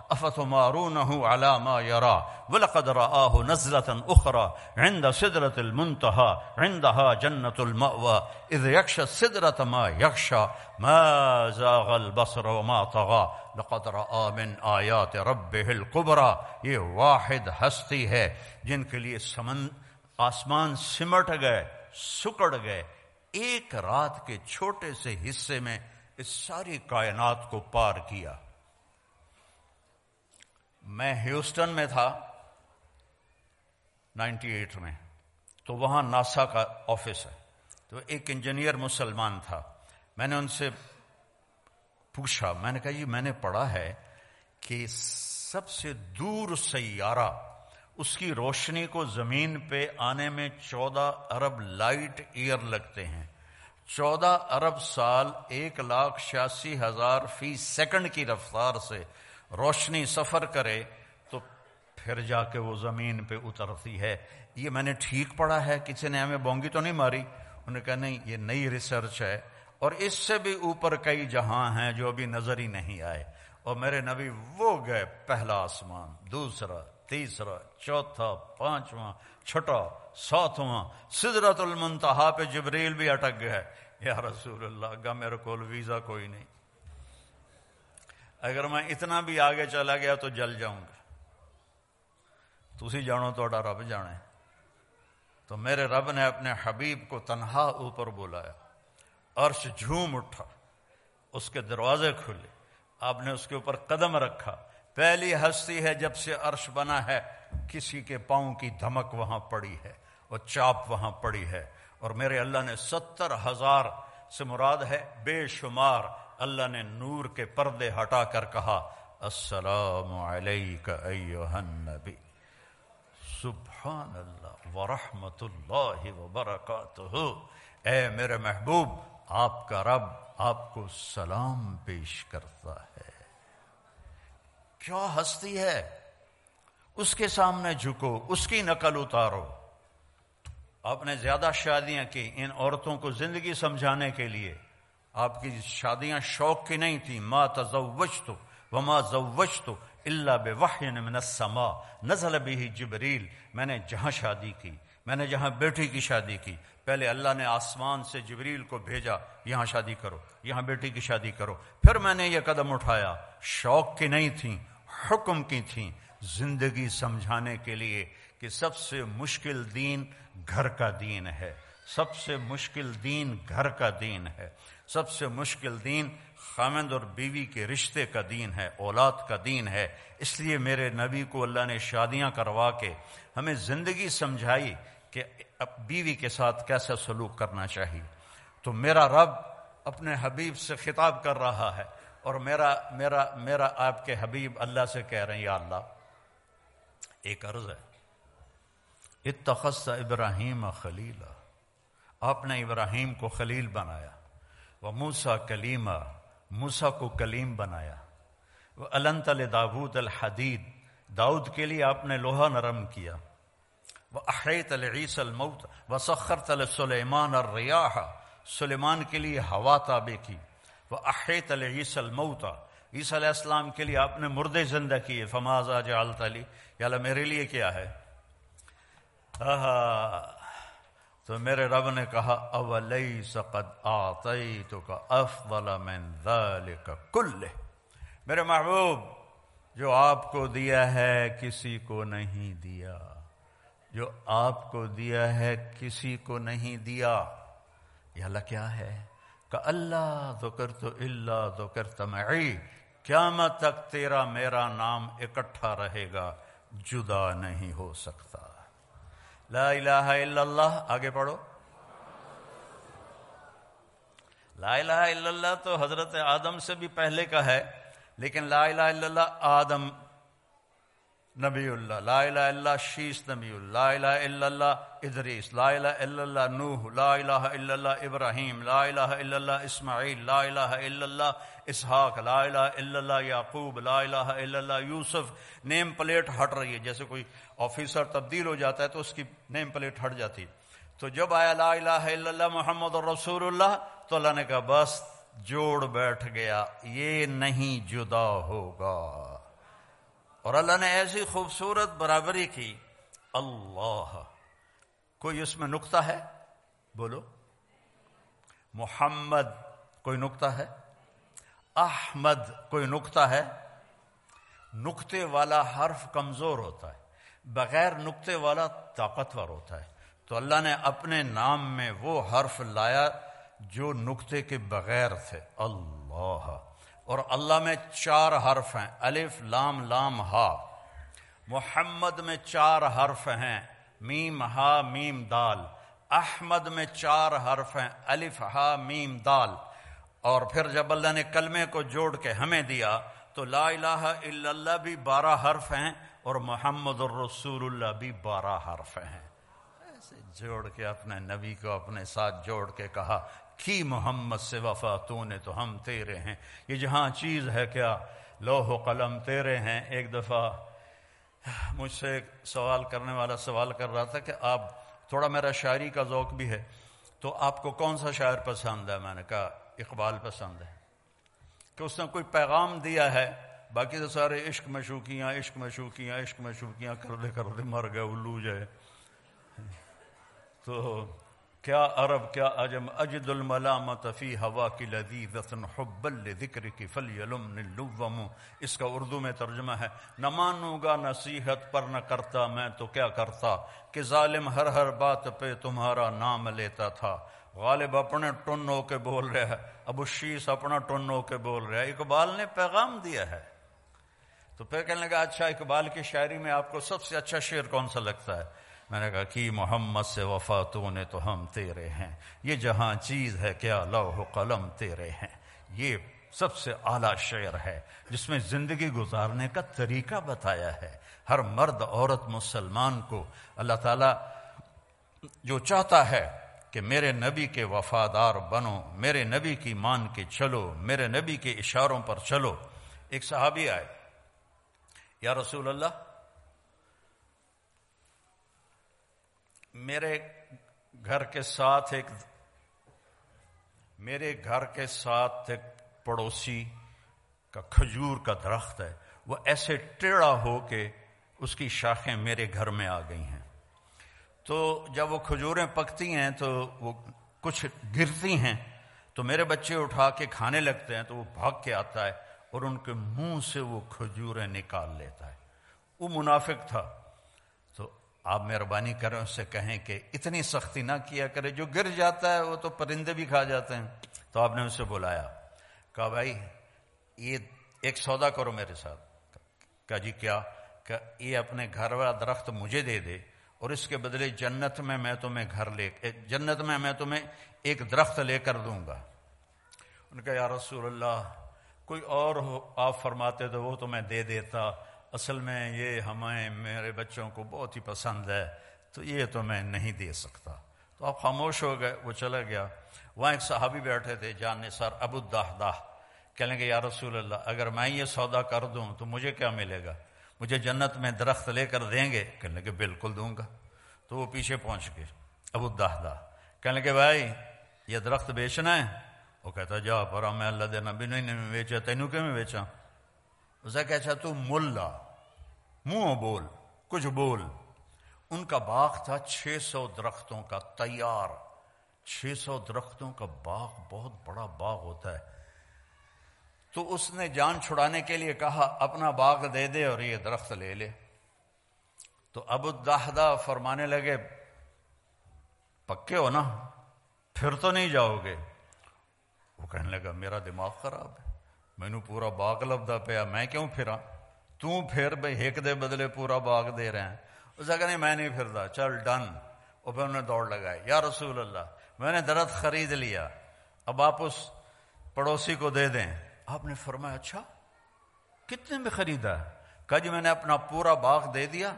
افتمارونه على ما يرى؟ ولقد رآه نزلة أخرى عند سدرة المنتهى، عندها جنة المأوى. إذ يخشى السدرة ما يخشى. ما زاغ البصر وما طغى. لقد رآ من آيات ربه الكبرى. یہ واحد ہستی ہے جن کے لیے سمن آسمان سمٹ گئے، سکڑ گئے. ایک رات کے چھوٹے سے حصے میں اس ساری کائنات کو پار کیا۔ میں ہیوسٹن میں تھا نائنٹی ایٹ میں، تو وہاں ناسا کا آفس ہے۔ تو ایک انجینئر مسلمان تھا۔ میں نے ان سے پوچھا، میں نے کہا، یہ میں نے پڑھا ہے کہ سب سے دور سیارہ اس کی روشنی کو زمین پہ آنے میں چودہ ارب لائٹ ایئر لگتے ہیں۔ چودہ ارب سال ایک لاکھ چھیاسی ہزار فی سیکنڈ کی رفتار سے روشنی سفر کرے تو پھر جا کے وہ زمین پہ اترتی ہے۔ یہ میں نے ٹھیک پڑھا ہے، کسی نے ہمیں بونگی تو نہیں ماری؟ انہوں نے کہا نہیں، یہ نئی ریسرچ ہے اور اس سے بھی اوپر کئی جہاں ہیں جو ابھی نظر ہی نہیں آئے۔ اور میرے نبی وہ گئے، پہلا آسمان، دوسرا، تیسرا، چوتھا، پانچواں، چھٹا، ساتواں۔ سدرت المنتہا پہ جبریل بھی اٹک گئے۔ یا رسول اللہ، گا میرے کو ویزا کوئی نہیں۔ اگر میں اتنا بھی آگے چلا گیا تو جل جاؤں گا۔ تھی جانو تو رب جانے تو میرے رب نے اپنے حبیب کو تنہا اوپر بلایا۔ عرش جھوم اٹھا۔ اس کے دروازے کھلے۔ آپ نے اس کے اوپر قدم رکھا۔ پہلی ہستی ہے جب سے عرش بنا ہے، کسی کے پاؤں کی دھمک وہاں پڑی ہے اور چاپ وہاں پڑی ہے۔ اور میرے اللہ نے ستر ہزار سے مراد ہے بے شمار اللہ نے نور کے پردے ہٹا کر کہا، السلام علیکہ النبی۔ سبحان اللہ ورحمت اللہ وبرکاتہ۔ اے میرے محبوب، آپ کا رب آپ کو سلام پیش کرتا ہے۔ کیا ہستی ہے؟ اس کے سامنے جھکو، اس کی نقل اتارو۔ آپ نے زیادہ شادیاں کی ان عورتوں کو زندگی سمجھانے کے لیے۔ آپ کی شادیاں شوق کی نہیں تھیں۔ ما تزوج تو وما زوج تو اللہ بے من السماء نزل بھی جبریل میں نے جہاں شادی کی، میں نے جہاں بیٹی کی شادی کی۔ پہلے اللہ نے آسمان سے جبریل کو بھیجا، یہاں شادی کرو، یہاں بیٹی کی شادی کرو۔ پھر میں نے یہ قدم اٹھایا، شوق کی نہیں تھیں، حکم کی تھیں۔ زندگی سمجھانے کے لیے کہ سب سے مشکل دین گھر کا دین ہے، سب سے مشکل دین گھر کا دین ہے۔ سب سے مشکل دین خامند اور بیوی کے رشتے کا دین ہے، اولاد کا دین ہے۔ اس لیے میرے نبی کو اللہ نے شادیاں کروا کے ہمیں زندگی سمجھائی کہ بیوی کے ساتھ کیسا سلوک کرنا چاہیے۔ تو میرا رب اپنے حبیب سے خطاب کر رہا ہے اور میرا میرا میرا آپ کے حبیب اللہ سے کہہ رہے ہیں، یا اللہ، ایک عرض ہے۔ اتخذ ابراہیم خلیل آپ نے ابراہیم کو خلیل بنایا۔ وہ موسا کلیمہ موسا کو کلیم بنایا۔ وہ النت داود الحدید داؤد کے لیے آپ نے لوہا نرم کیا۔ وہ احیط العیس الموت، و سخر تل سلیمان اور ریاح سلیمان کے لیے ہوا تابے کی۔ وہ احیط العیس الموت، عیسی علیہ السلام کے لیے آپ نے مردے زندہ کیے۔ فماز جعلت علی یا میرے لیے کیا ہے؟ تو میرے رب نے کہا اولی سقد آتیتک افضل من ذالک کل میرے محبوب، جو آپ کو دیا ہے، کسی کو نہیں دیا۔ جو آپ کو دیا ہے، کسی کو نہیں دیا۔ یہ اللہ کیا ہے؟ کہ اللہ ذکر تو اللہ ذکر تمعی قیامت تک تیرا میرا نام اکٹھا رہے گا، جدا نہیں ہو سکتا۔ لا الہ الا اللہ آگے پڑھو لا الہ الا اللہ تو حضرت آدم سے بھی پہلے کا ہے لیکن لا الہ الا اللہ آدم نبی اللہ لا الہ الا اللہ شیس نبی اللہ لا الہ الا اللہ ادریس لا الہ الا اللہ نوح لا الہ الا اللہ ابراہیم لا الہ الا اللہ اسماعیل لا الہ الا اللہ اسحاق لا الہ الا اللہ یعقوب لا الہ الا اللہ یوسف نیم پلیٹ ہٹ رہی ہے جیسے کوئی آفیسر تبدیل ہو جاتا ہے تو اس کی نیم پلیٹ ہٹ جاتی تو جب آیا لا الہ الا اللہ محمد رسول اللہ، تو اللہ نے کہا، بس جوڑ بیٹھ گیا، یہ نہیں جدا ہوگا۔ اور اللہ نے ایسی خوبصورت برابری کی، اللہ، کوئی اس میں نقطہ ہے؟ بولو۔ محمد کوئی نقطہ ہے؟ احمد کوئی نقطہ ہے؟ نقطے والا حرف کمزور ہوتا ہے۔ بغیر نقطے والا طاقتور ہوتا ہے۔ تو اللہ نے اپنے نام میں وہ حرف لایا جو نقطے کے بغیر تھے۔ اللہ۔ اور اللہ میں چار حرف ہیں۔ الف، لام لام، ہا۔ محمد میں چار حرف ہیں۔ میم، ہا، میم، دال۔ احمد میں چار حرف ہیں۔ الف، ہا، میم، دال۔ اور پھر جب اللہ نے کلمے کو جوڑ کے ہمیں دیا تو لا الہ الا اللہ بھی بارہ حرف ہیں۔ اور محمد الرسول اللہ بھی بارہ حرف ہیں۔ ایسے جوڑ کے اپنے نبی کو اپنے ساتھ جوڑ کے کہا، کی محمد سے وفا تو نے تو ہم تیرے ہیں۔ یہ جہاں چیز ہے کیا؟ لوہ و قلم تیرے ہیں۔ ایک دفعہ مجھ سے ایک سوال کرنے والا سوال کر رہا تھا کہ آپ، تھوڑا میرا شاعری کا ذوق بھی ہے، تو آپ کو کون سا شاعر پسند ہے؟ میں نے کہا، اقبال پسند ہے۔ کہ اس نے کوئی پیغام دیا ہے باقی تو سارے عشق مشوقیاں عشق مشوقیاں عشق مشوقیاں کر دے کر دے، مر گئے، الو جائے۔ تو کیا عرب، کیا عجم، اجد الملامت فی ہوا کی لذیذ حب ذکر کی فلیلم اس کا اردو میں ترجمہ ہے۔ نہ مانوں گا نصیحت پر نہ کرتا میں تو کیا کرتا؟ کہ ظالم ہر ہر بات پہ تمہارا نام لیتا تھا۔ غالب اپنے ٹن ہو کے بول رہا ہے، ابو شیس اپنا ٹن ہو کے بول رہا ہے۔ اقبال نے پیغام دیا ہے۔ تو پھر کہنے لگا اچھا اقبال کی شاعری میں آپ کو سب سے اچھا شعر کون سا لگتا ہے؟ میں نے کہا کہ محمد سے وفا تو نے تو ہم تیرے ہیں۔ یہ جہاں چیز ہے، کیا لوہ قلم تیرے ہیں؟ یہ سب سے اعلیٰ شعر ہے، جس میں زندگی گزارنے کا طریقہ بتایا ہے۔ ہر مرد، عورت، مسلمان کو اللہ تعالی جو چاہتا ہے کہ میرے نبی کے وفادار بنو، میرے نبی کی مان کے چلو، میرے نبی کے اشاروں پر چلو۔ ایک صحابی آئے یا رسول اللہ، میرے گھر کے ساتھ ایک، میرے گھر کے ساتھ ایک پڑوسی کا کھجور کا درخت ہے۔ وہ ایسے ٹیڑھا ہو کے اس کی شاخیں میرے گھر میں آ گئی ہیں۔ تو جب وہ کھجوریں پکتی ہیں تو وہ کچھ گرتی ہیں۔ تو میرے بچے اٹھا کے کھانے لگتے ہیں تو وہ بھاگ کے آتا ہے۔ اور ان کے منہ سے وہ کھجوریں نکال لیتا ہے۔ وہ منافق تھا۔ تو آپ مہربانی کریں اس سے کہیں کہ اتنی سختی نہ کیا کرے، جو گر جاتا ہے وہ تو پرندے بھی کھا جاتے ہیں۔ تو آپ نے اسے بلایا۔ کہا، بھائی، یہ ایک سودا کرو میرے ساتھ۔ کہا جی کیا؟ کہ یہ اپنے گھر والا درخت مجھے دے دے اور اس کے بدلے جنت میں میں تمہیں گھر لے، جنت میں میں تمہیں ایک درخت لے کر دوں گا۔ ان کا، یا رسول اللہ کوئی اور ہو، آپ فرماتے تو وہ تو میں دے دیتا۔ اصل میں یہ ہمیں، میرے بچوں کو بہت ہی پسند ہے، تو یہ تو میں نہیں دے سکتا۔ تو آپ خاموش ہو گئے، وہ چلا گیا۔ وہاں ایک صحابی بیٹھے تھے جاننے سر ابو داہ داہ کہنے گے یا رسول اللہ، اگر میں یہ سودا کر دوں تو مجھے کیا ملے گا؟ مجھے جنت میں درخت لے کر دیں گے؟ کہنے لگے، بالکل دوں گا۔ تو وہ پیچھے پہنچ گئے ابو داہ داہ کہنے لگے، بھائی، یہ درخت بیچنا ہے؟ وہ کہتا جا پر میں اللہ دینا بھی نہیں بیچا تینوں کیوں میں بیچا اسے کہ تو ملا، منہ بول، کچھ بول۔ ان کا باغ تھا چھ سو درختوں کا تیار۔ چھ سو درختوں کا باغ بہت بڑا باغ ہوتا ہے۔ تو اس نے جان چھڑانے کے لیے کہا، اپنا باغ دے دے اور یہ درخت لے لے۔ تو ابو داہدہ فرمانے لگے، پکے ہو نا، پھر تو نہیں جاؤ گے۔ وہ کہنے لگا، میرا دماغ خراب ہے. مینو پورا باغ لبدا پیا. میں کیوں پھرا تو پھر بھائی ایک دے بدلے پورا باغ دے رہے ہیں. اس کا نہیں، میں نہیں پھرتا چل، ڈن. اور پھر انہیں دوڑ لگائی. یا رسول اللہ، میں نے درخت خرید لیا. اب آپ اس پڑوسی کو دے دیں. آپ نے فرمایا اچھا کتنے میں خریدا کہا جی میں نے اپنا پورا باغ دے دیا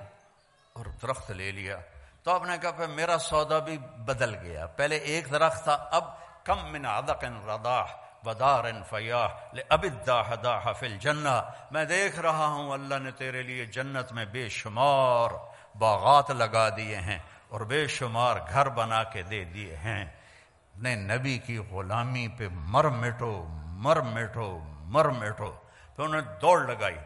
اور درخت لے لیا. تو آپ نے کہا، پھر میرا سودا بھی بدل گیا. پہلے ایک درخت تھا، اب کم من عدق رداح ودار فیاح اب داح فل جنا میں دیکھ رہا ہوں اللہ نے تیرے لیے جنت میں بے شمار باغات لگا دیے ہیں اور بے شمار گھر بنا کے دے دیے ہیں۔ نے نبی کی غلامی پہ مر مٹو مر مٹو مر مٹو۔ تو انہوں نے دوڑ لگائی۔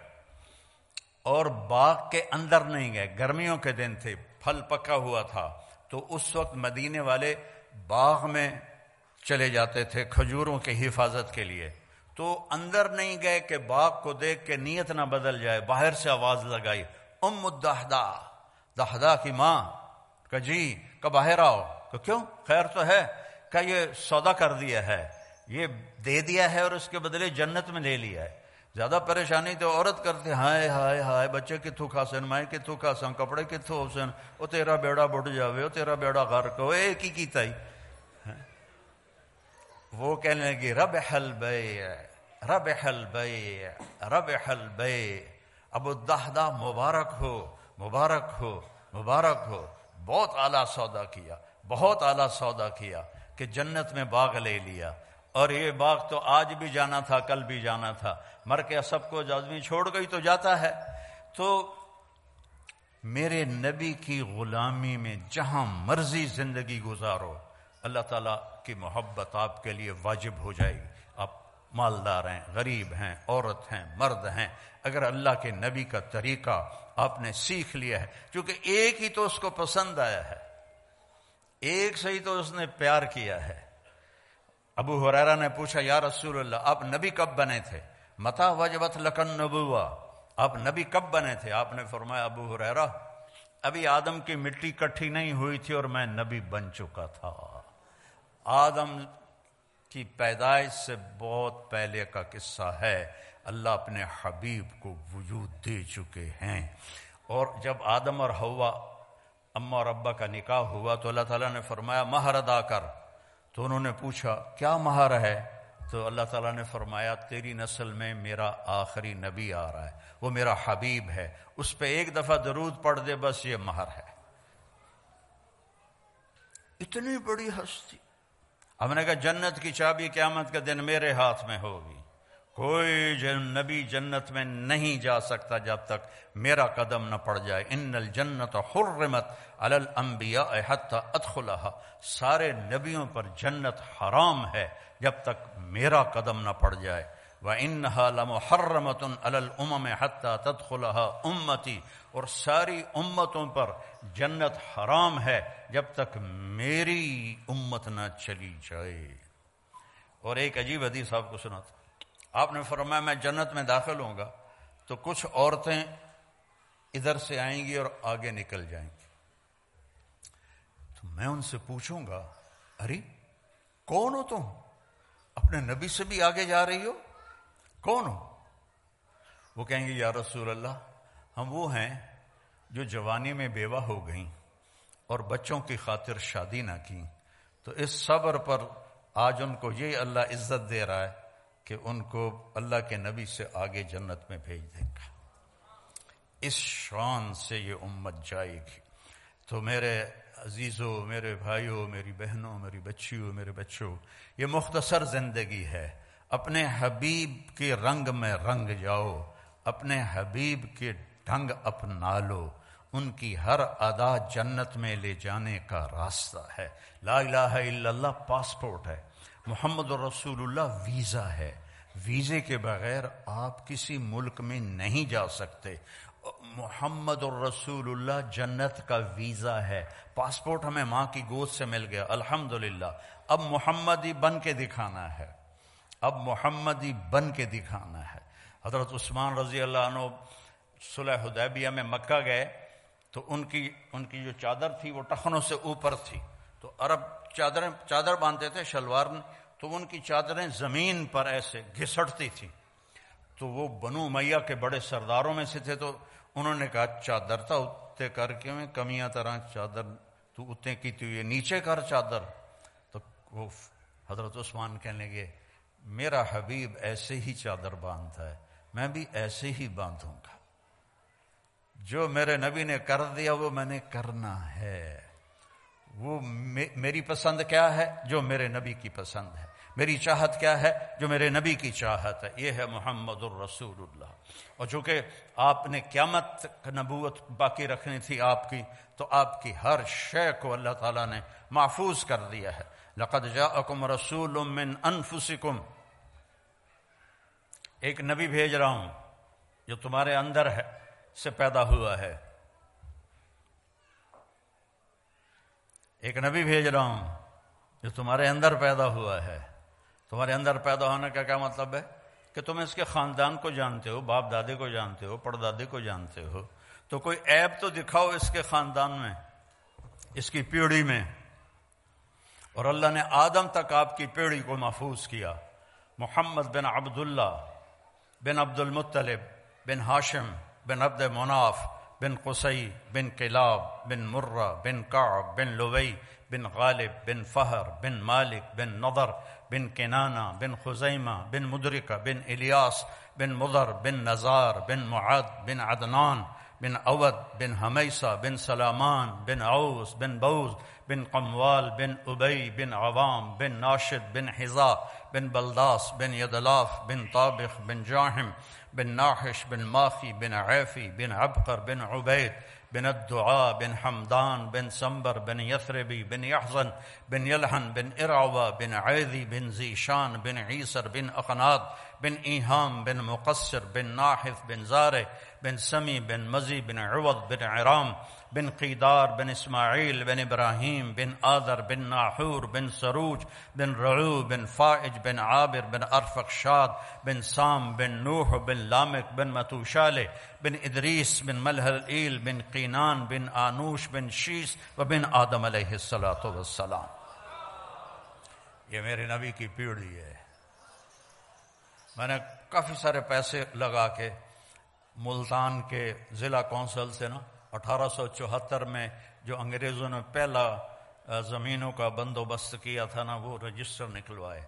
اور باغ کے اندر نہیں گئے، گرمیوں کے دن تھے، پھل پکا ہوا تھا۔ تو اس وقت مدینے والے باغ میں چلے جاتے تھے کھجوروں کی حفاظت کے لیے۔ تو اندر نہیں گئے کہ باغ کو دیکھ کے نیت نہ بدل جائے، باہر سے آواز لگائی، ام الدہدا دہدا کی ماں کہ جی کہ باہر آؤ۔ کہ کیوں؟ خیر تو ہے۔ کہ یہ سودا کر دیا ہے۔ یہ دے دیا ہے اور اس کے بدلے جنت میں لے لیا ہے۔ زیادہ پریشانی تو عورت کرتے، ہائے ہائے ہائے، بچے کتوں کھا سن مائیں کتوں کھا سن کپڑے کتوں ہو سن وہ تیرا بیڑا بڑھ جاوے وہ تیرا بیڑا غرق ہو ایک ہی کیتا ہی؟ وہ کہنے لگی رب حل بے رب حل بے رب بے ابو دہدا مبارک ہو مبارک ہو مبارک ہو۔ بہت اعلیٰ سودا کیا، بہت اعلیٰ سودا کیا کہ جنت میں باغ لے لیا۔ اور یہ باغ تو آج بھی جانا تھا، کل بھی جانا تھا۔ مر کے سب کو آدمی چھوڑ گئی تو جاتا ہے۔ تو میرے نبی کی غلامی میں جہاں مرضی زندگی گزارو، اللہ تعالیٰ کی محبت آپ کے لیے واجب ہو جائے گی۔ آپ مالدار ہیں، غریب ہیں، عورت ہیں، مرد ہیں۔ اگر اللہ کے نبی کا طریقہ آپ نے سیکھ لیا ہے کیونکہ ایک ہی تو اس کو پسند آیا ہے۔ ایک سے ہی تو اس نے پیار کیا ہے۔ ابو حریرا نے پوچھا، یا رسول اللہ، آپ نبی کب بنے تھے؟ متا وجبت لکن نبوا آپ نبی کب بنے تھے؟ آپ نے فرمایا، ابو حریرا ابھی آدم کی مٹی کٹھی نہیں ہوئی تھی اور میں نبی بن چکا تھا۔ آدم کی پیدائش سے بہت پہلے کا قصہ ہے۔ اللہ اپنے حبیب کو وجود دے چکے ہیں۔ اور جب آدم اور ہوا اما اور ابا کا نکاح ہوا تو اللہ تعالیٰ نے فرمایا، مہر ادا کر۔ تو انہوں نے پوچھا، کیا مہر ہے؟ تو اللہ تعالیٰ نے فرمایا، تیری نسل میں میرا آخری نبی آ رہا ہے۔ وہ میرا حبیب ہے۔ اس پہ ایک دفعہ درود پڑھ دے، بس یہ مہر ہے۔ اتنی بڑی ہستی۔ ہم نے کہا جنت کی چابی قیامت کا دن میرے ہاتھ میں ہوگی۔ کوئی جن نبی جنت میں نہیں جا سکتا جب تک میرا قدم نہ پڑ جائے۔ ان الجنت حرمت علی الانبیاء حتی ادخلها سارے نبیوں پر جنت حرام ہے جب تک میرا قدم نہ پڑ جائے۔ وَإِنَّهَا لَمُحَرَّمَةٌ عَلَى الْأُمَمِ حَتَّى تَدْخُلَهَا أُمَّتِي۔ اور ساری امتوں پر جنت حرام ہے جب تک میری امت نہ چلی جائے۔ اور ایک عجیب حدیث آپ کو سنا تھا آپ نے فرمایا میں جنت میں داخل ہوں گا تو کچھ عورتیں ادھر سے آئیں گی اور آگے نکل جائیں گی۔ تو میں ان سے پوچھوں گا، ارے کون ہو تم؟ اپنے نبی سے بھی آگے جا رہی ہو؟ کون ہو وہ کہیں گے، یا رسول اللہ، ہم وہ ہیں جو جوانی میں بیوہ ہو گئیں اور بچوں کی خاطر شادی نہ کی تو اس صبر پر آج ان کو یہ اللہ عزت دے رہا ہے کہ ان کو اللہ کے نبی سے آگے جنت میں بھیج دے گا اس شان سے یہ امت جائے گی۔ تو میرے عزیزوں میرے بھائیوں میری بہنوں میری بچیوں میرے بچوں، یہ مختصر زندگی ہے۔ اپنے حبیب کے رنگ میں رنگ جاؤ، اپنے حبیب کے ڈھنگ اپنا لو۔ ان کی ہر ادا جنت میں لے جانے کا راستہ ہے۔ لا الہ الا اللہ پاسپورٹ ہے۔ محمد رسول اللہ ویزا ہے۔ ویزے کے بغیر آپ کسی ملک میں نہیں جا سکتے۔ محمد الرسول اللہ جنت کا ویزا ہے۔ پاسپورٹ ہمیں ماں کی گود سے مل گیا۔ الحمد اب محمدی بن کے دکھانا ہے۔ اب محمدی بن کے دکھانا ہے۔ حضرت عثمان رضی اللہ عنہ صلح حدیبیہ میں مکہ گئے تو ان کی ان کی جو چادر تھی وہ ٹخنوں سے اوپر تھی۔ تو عرب چادریں، چادر باندھتے تھے، شلوار تو ان کی چادریں زمین پر ایسے گھسٹتی تھی تو وہ بنو میاں کے بڑے سرداروں میں سے تھے۔ تو انہوں نے کہا، چادر تھا اتنے کر کے میں کمیاں طرح چادر تو اتنے کی تو یہ نیچے کر چادر۔ تو وہ حضرت عثمان کہنے لگے میرا حبیب ایسے ہی چادر باندھتا ہے، میں بھی ایسے ہی باندھوں گا۔ جو میرے نبی نے کر دیا، وہ میں نے کرنا ہے۔ وہ میری پسند کیا ہے؟ جو میرے نبی کی پسند ہے۔ میری چاہت کیا ہے؟ جو میرے نبی کی چاہت ہے۔ یہ ہے محمد الرسول اللہ۔ اور چونکہ آپ نے قیامت نبوت باقی رکھنی تھی آپ کی، تو آپ کی ہر شے کو اللہ تعالیٰ نے محفوظ کر دیا ہے۔ لقد جاءکم رسول من انفسکم۔ ایک نبی بھیج رہا ہوں جو تمہارے اندر ہے، سے پیدا ہوا ہے۔ ایک نبی بھیج رہا ہوں جو تمہارے اندر پیدا ہوا ہے۔ تمہارے اندر پیدا ہونے کا کیا مطلب ہے؟ کہ تم اس کے خاندان کو جانتے ہو، باپ دادے کو جانتے ہو پڑدادے کو جانتے ہو۔ تو کوئی عیب تو دکھاؤ اس کے خاندان میں، اس کی پیڑھی میں۔ اور اللہ نے آدم تک آپ کی پیڑھی کو محفوظ کیا۔ محمد بن عبداللہ بن عبد المطلب بن ہاشم بن عبد مناف بن قصی بن کلاب بن مرہ بن کعب بن لوئی بن غالب بن فہر بن مالک بن نظر بن کنانا بن خزیمہ بن مدرکہ بن الیاس بن مضر بن نزار بن معد بن عدنان بن اود بن حمیسہ بن سلامان بن عوس بن بوز بن قموال بن ابئی بن عوام بن ناشد بن حضا بن بلداس بن یدلاف بن طابخ بن جاہم بن ناحش بن ماخی بن عیفی بن عبقر بن عبید بن الدعاء بن حمدان بن سمبر بن يثربي بن يحزن بن يلحن بن إرعوى بن عيذي بن زيشان بن عيسر بن أخناد بن إيهام بن مقصر بن ناحث بن زارع بن سمي بن مزي بن عوض بن عرام بن قيدار بن إسماعيل بن إبراهيم بن آذر بن ناحور بن سروج بن رعو بن فائج بن عابر بن أرفق شاد بن سام بن نوح بن لامك بن متوشالة بن إدريس بن ملهل الإيل بن قينان بن آنوش بن شيس وبن آدم عليه الصلاة والسلام۔ یہ میرے نبی کی پیڑھی ہے۔ میں نے کافی سارے پیسے لگا کے ملتان کے ضلع کونسل سے نا اٹھارہ سو چوہتر میں جو انگریزوں نے پہلا زمینوں کا بندوبست کیا تھا نا، وہ رجسٹر نکلوائے۔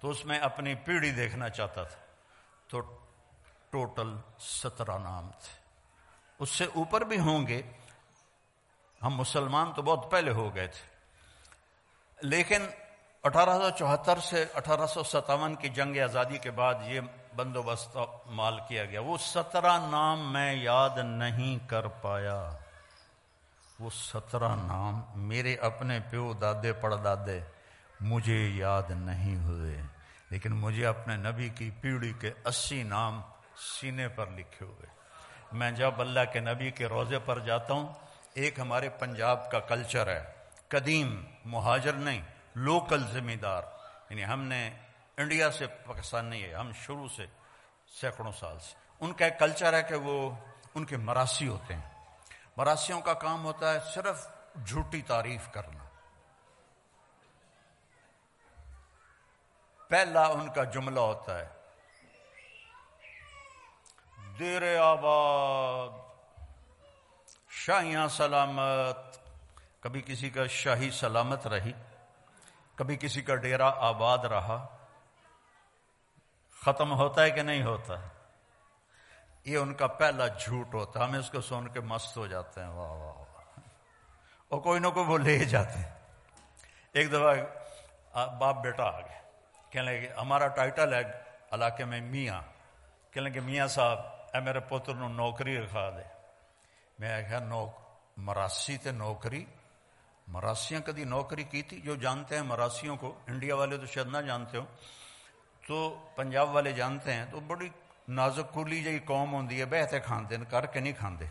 تو اس میں اپنی پیڑھی دیکھنا چاہتا تھا۔ تو ٹوٹل سترہ نام تھے۔ اس سے اوپر بھی ہوں گے۔ ہم مسلمان تو بہت پہلے ہو گئے تھے۔ لیکن اٹھارہ سو چوہتر سے اٹھارہ سو ستاون کی جنگ آزادی کے بعد یہ بندوبست مال کیا گیا۔ وہ سترہ نام میں یاد نہیں کر پایا۔ وہ سترہ نام میرے اپنے پیو دادے، پڑ دادے، مجھے یاد نہیں ہوئے۔ لیکن مجھے اپنے نبی کی پیڑھی کے اسی نام سینے پر لکھے ہوئے۔ میں جب اللہ کے نبی کے روزے پر جاتا ہوں، ایک ہمارے پنجاب کا کلچر ہے۔ قدیم مہاجر نہیں، لوکل ذمہ دار یعنی ہم نے انڈیا سے، پاکستان نہیں ہے، ہم شروع سے سینکڑوں سال سے۔ ان کا ایک کلچر ہے کہ وہ ان کے مراسی ہوتے ہیں۔ مراسیوں کا کام ہوتا ہے صرف جھوٹی تعریف کرنا۔ پہلا ان کا جملہ ہوتا ہے، دیر آباد، شاہیاں سلامت۔ کبھی کسی کا شاہی سلامت رہی، کبھی کسی کا ڈیرا آباد رہا۔ ختم ہوتا ہے کہ نہیں ہوتا یہ ان کا پہلا جھوٹ ہوتا ہے۔ اس کو سن کے مست ہو جاتے ہیں۔ واہ واہ واہ۔ اور کوئی نہ کوئی وہ لے جاتے ہیں۔ ایک دفعہ باپ بیٹا آ گئے۔ کہنے لگے ہمارا ٹائٹل ہے علاقے میں میاں۔ کہنے لگے میاں صاحب، اے میرے پتر نو نوکری رکھا دے۔ میں کہا، نوک، مراسی تے نوکری۔ مراسیاں کدی نوکری کی تھی؟ جو جانتے ہیں مراسیوں کو، انڈیا والے تو شاید نہ جانتے ہو تو پنجاب والے جانتے ہیں تو بڑی نازک کلی جی قوم ہوں بہتے کھانے کر کے نہیں کھانے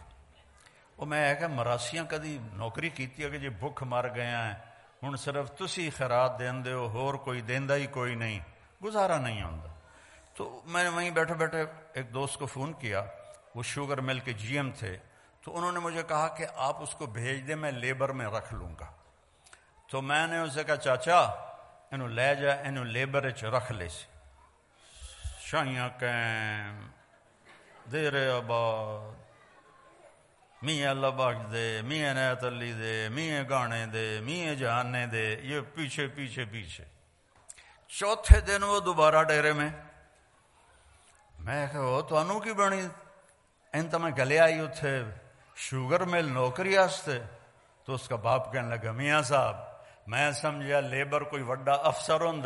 وہ میں کہ مراسیاں کدی نوکری کی کہ جی بھوک مر گیا ہے ہوں صرف تسی خیرات دین دے ہور کوئی دیندہ ہی کوئی نہیں، گزارا نہیں آتا تو میں نے وہیں بیٹھے بیٹھے ایک دوست کو فون کیا، وہ شوگر مل کے جی ایم تھے، تو انہوں نے مجھے کہا کہ آپ اس کو بھیج دیں، میں لیبر میں رکھ لوں گا۔ تو میں نے اسے کہا، چاچا انہوں لے جا لیبر چ رکھ لے سی۔ شائیاں قیم، دیر آباد۔ میاں اللہ بخش دے، میاں نیت علی دے، میاں گانے دے، میاں جہانے دے، یہ پیچھے پیچھے پیچھے۔ چوتھے دن وہ دوبارہ ڈیرے میں۔ میں کہ وہ تو کی بنی؟ این تو میں گلے آئی اتھے۔ شوگر مل نوکری آستے۔ تو اس کا باپ کہنے لگا، میاں صاحب، میں سمجھا لیبر کوئی وڈا افسر ہوں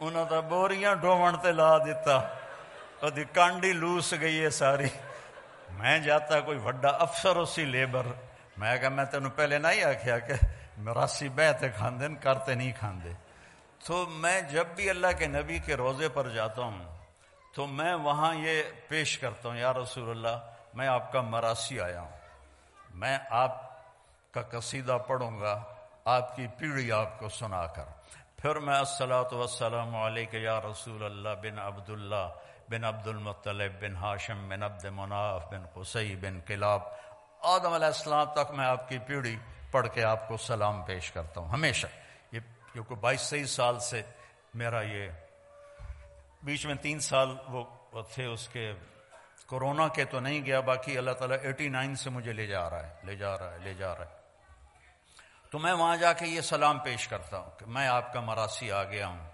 انہوں نے بوریاں ڈومن تے لا دیتا دی کانڈی لوس گئی ہے ساری۔ میں جاتا کوئی وڈا افسر اسی لیبر۔ میں کہا میں تینوں پہلے نہیں آکھیا کہ مراسی بہتے کھاندے کرتے نہیں کھاندے۔ تو میں جب بھی اللہ کے نبی کے روزے پر جاتا ہوں، تو میں وہاں یہ پیش کرتا ہوں، یا رسول اللہ، میں آپ کا مراسی آیا ہوں۔ میں آپ کا قصیدہ پڑھوں گا، آپ کی پیڑھی آپ کو سنا کر۔ پھر میں السلاۃ وسلم علیہ یا رسول اللہ بن عبداللہ بن عبد المطلب بن ہاشم بن عبد مناف بن قسی بن کلاب آدم علیہ السلام تک میں آپ کی پیڑھی پڑھ کے آپ کو سلام پیش کرتا ہوں ہمیشہ یہ کیونکہ بائیس تیئیس سال سے میرا یہ بیچ میں تین سال وہ تھے اس کے کورونا کے تو نہیں گیا، باقی اللہ تعالیٰ ایٹی نائن سے مجھے لے جا رہا ہے، لے جا رہا ہے، لے جا رہا ہے۔ تو میں وہاں جا کے یہ سلام پیش کرتا ہوں کہ میں آپ کا مراسی آ گیا ہوں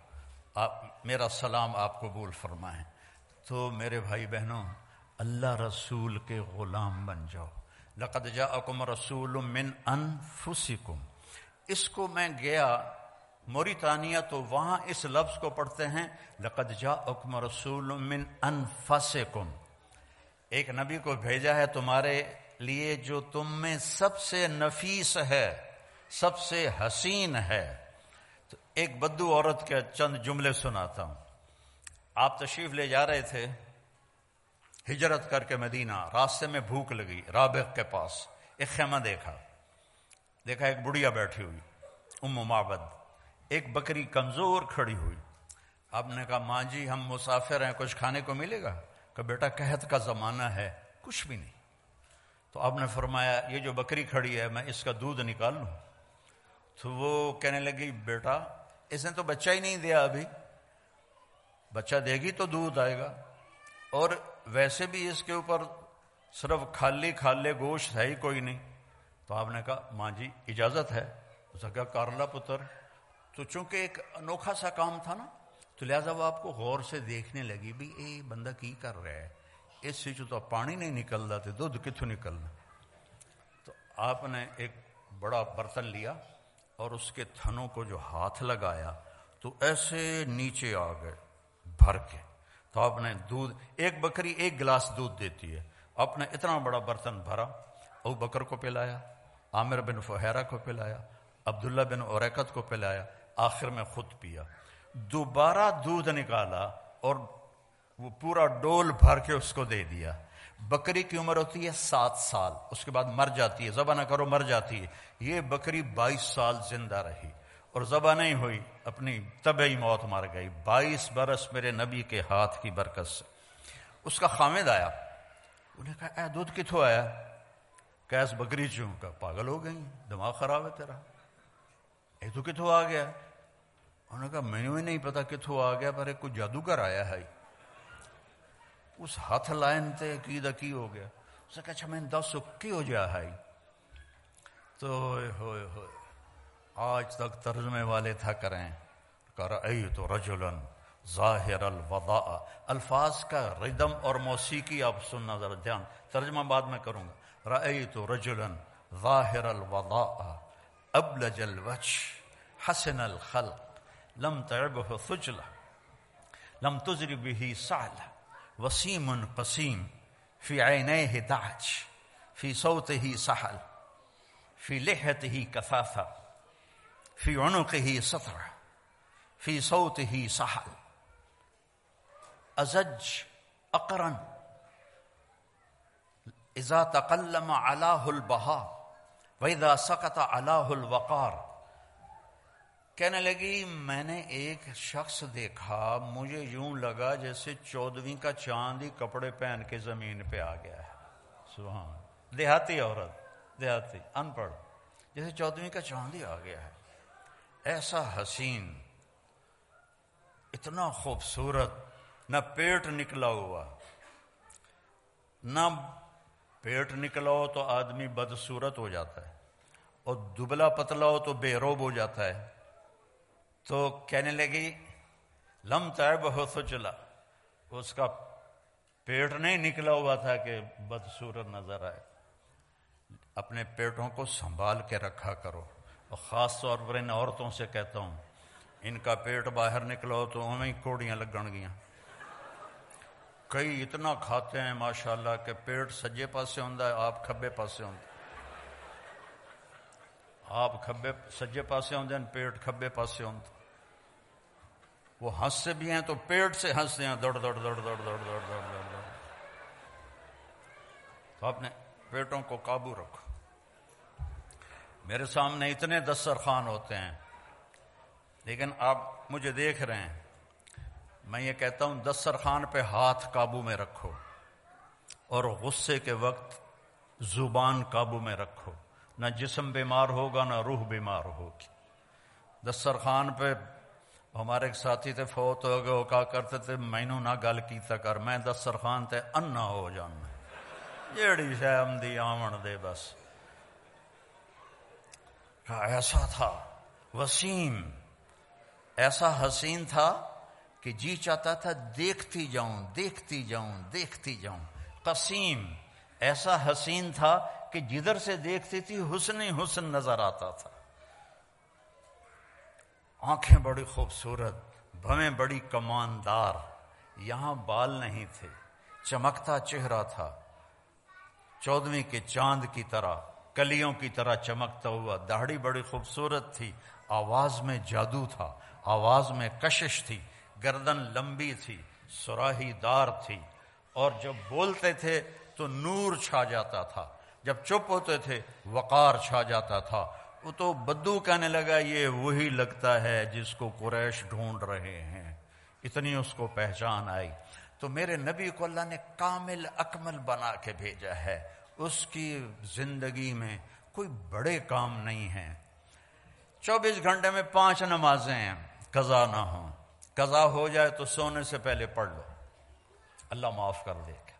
آپ، میرا سلام آپ قبول فرمائیں۔ تو میرے بھائی بہنوں، اللہ رسول کے غلام بن جاؤ۔ لقد جاءکم رسول من انفسکم۔ اس کو میں گیا، موریتانیہ، تو وہاں اس لفظ کو پڑھتے ہیں، لقد جاءکم رسول من انفسکم۔ ایک نبی کو بھیجا ہے تمہارے لیے جو تم میں سب سے نفیس ہے۔ سب سے حسین ہے۔ تو ایک بدو عورت کے چند جملے سناتا ہوں۔ آپ تشریف لے جا رہے تھے۔ ہجرت کر کے مدینہ، راستے میں بھوک لگی، رابق کے پاس۔ ایک خیمہ دیکھا۔ دیکھا ایک بڑھیا بیٹھی ہوئی، ام معبد۔ ایک بکری کمزور کھڑی ہوئی۔ آپ نے کہا، ماں جی ہم مسافر ہیں، کچھ کھانے کو ملے گا؟ کہ بیٹا، قحط کا زمانہ ہے، کچھ بھی نہیں۔ تو آپ نے فرمایا، یہ جو بکری کھڑی ہے، میں اس کا دودھ نکال لوں۔ تو وہ کہنے لگی، بیٹا، اس نے تو بچہ ہی نہیں دیا ابھی۔ بچہ دے گی تو دودھ آئے گا۔ اور ویسے بھی اس کے اوپر صرف خالی کھالے گوشت ہے ہی کوئی نہیں۔ تو آپ نے کہا، ماں جی اجازت ہے۔ اس کہا، کارلا پتر، تو چونکہ ایک انوکھا سا کام تھا نا، تو لہٰذا وہ آپ کو غور سے دیکھنے لگی بھی، اے بندہ کی کر رہا ہے؟ اس سے جو تو پانی نہیں نکل رہا تھا دودھ کتوں نکلنا تو آپ نے ایک بڑا برتن لیا۔ اور اس کے تھنوں کو جو ہاتھ لگایا تو ایسے نیچے آ گئے، بھر کے۔ تو آپ نے دودھ، ایک بکری ایک گلاس دودھ دیتی ہے۔ آپ نے اتنا بڑا برتن بھرا او بکر کو پلایا، عامر بن فہرا کو پلایا، عبداللہ بن اوریکت کو پلایا، آخر میں خود پیا۔ دوبارہ دودھ نکالا اور وہ پورا ڈول بھر کے اس کو دے دیا۔ بکری کی عمر ہوتی ہے سات سال، اس کے بعد مر جاتی ہے زبا نہ کرو، مر جاتی ہے۔ یہ بکری بائیس سال زندہ رہی۔ اور زبا نہیں ہوئی، اپنی طبعی موت مار گئی۔ بائیس برس میرے نبی کے ہاتھ کی برکت سے۔ اس کا خامد آیا۔ انہیں کہا، اے دودھ کتوں آیا؟ کیس بکری چوں؟ کا پاگل ہو گئی، دماغ خراب ہے تیرا۔ اے تو کتوں آ گیا۔ انہوں نے کہا میں نے نہیں پتا کتوں آ گیا، پر ایک کوئی جادوگر آیا ہے۔ اس ہاتھ لائن تے کی دا کی ہو گیا؟ اس نے کہا اچھا میں دس کی ہو جا ہے تو ہوئے ہوئے، آج تک ترجمے والے تھا کریں کر تو رجولن ظاہر الوضاء. الفاظ کا ردم اور موسیقی آپ سننا ذرا دھیان، ترجمہ بعد میں کروں گا۔ تو رجولن ظاہر الوضاء ابلج الوجھ حسن الخلق لم تعبه ثجلہ لم تجر به سعلہ وسيم قسيم في عينيه دعج في صوته سحل في لحيته كثافة في عنقه سطر في صوته سحل. أزج أقرن إذا تقلم علاه البهاء وإذا سقط علاه الوقار. کہنے لگی، میں نے ایک شخص دیکھا، مجھے یوں لگا جیسے چودویں کا چاند ہی کپڑے پہن کے زمین پہ آ گیا ہے۔ سبحان دیہاتی عورت، دیہاتی ان پڑھ جیسے چودویں کا چاند ہی آ گیا ہے۔ ایسا حسین، اتنا خوبصورت، نہ پیٹ نکلا ہوا۔ نہ پیٹ نکلا ہو تو آدمی بدصورت ہو جاتا ہے اور دبلا پتلا ہو تو بے روب ہو جاتا ہے۔ تو کہنے لگی، لم تائے بہت چلا اس کا پیٹ نہیں نکلا ہوا تھا کہ بدصورت نظر آئے۔ اپنے پیٹوں کو سنبھال کے رکھا کرو۔ اور خاص طور پر ان عورتوں سے کہتا ہوں، ان کا پیٹ باہر نکلا ہو تو ہمیں کوڑیاں لگن گیا۔ کئی اتنا کھاتے ہیں، ماشاءاللہ، کہ پیٹ سجے پاسے ہوں آپ کھبے پاسے ہوں آپ کھبے، سجے پاسے ہوں پیٹ کھبے پاسے ہوں وہ ہنستے بھی ہیں تو پیٹ سے ہنستے ہیں، دوڑ دوڑ دوڑ دوڑ دوڑ دوڑ دوڑ دوڑ دوڑ۔ تو اپنے پیٹوں کو قابو رکھو۔ میرے سامنے اتنے دسترخوان ہوتے ہیں، لیکن آپ مجھے دیکھ رہے ہیں۔ میں یہ کہتا ہوں دسترخوان پہ ہاتھ قابو میں رکھو اور غصے کے وقت زبان قابو میں رکھو۔ نہ جسم بیمار ہوگا، نہ روح بیمار ہوگی۔ دسترخوان پہ ہمارے ایک ساتھی تھے فوت ہو گئے، وہ کہا کرتے تھے مینو نہ گل کی کر، میں دسترخوان تے انا ہو جانا جیڑی شہم دی آمن دے بس۔ ایسا تھا، وسیم۔ ایسا حسین تھا کہ جی چاہتا تھا، دیکھتی جاؤں دیکھتی جاؤں دیکھتی جاؤں۔ قسیم، ایسا حسین تھا کہ جدھر سے دیکھتی تھی حسن حسن نظر آتا تھا۔ آنکھیں بڑی خوبصورت، بھویں بڑی کماندار، یہاں بال نہیں تھے، چمکتا چہرہ تھا۔ چودویں کے چاند کی طرح، کلیوں کی طرح چمکتا ہوا داڑھی بڑی خوبصورت تھی، آواز میں جادو تھا، آواز میں کشش تھی، گردن لمبی تھی، سراہی دار تھی۔ اور جب بولتے تھے تو نور چھا جاتا تھا، جب چپ ہوتے تھے، وقار چھا جاتا تھا۔ وہ تو بدو کہنے لگا یہ وہی لگتا ہے جس کو قریش ڈھونڈ رہے ہیں۔ اتنی اس کو پہچان آئی۔ تو میرے نبی کو اللہ نے کامل اکمل بنا کے بھیجا ہے۔ اس کی زندگی میں کوئی بڑے کام نہیں ہیں۔ چوبیس گھنٹے میں پانچ نمازیں ہیں۔ قضا نہ ہوں۔ قضا ہو جائے تو سونے سے پہلے پڑھ لو۔ اللہ معاف کر دے۔ گا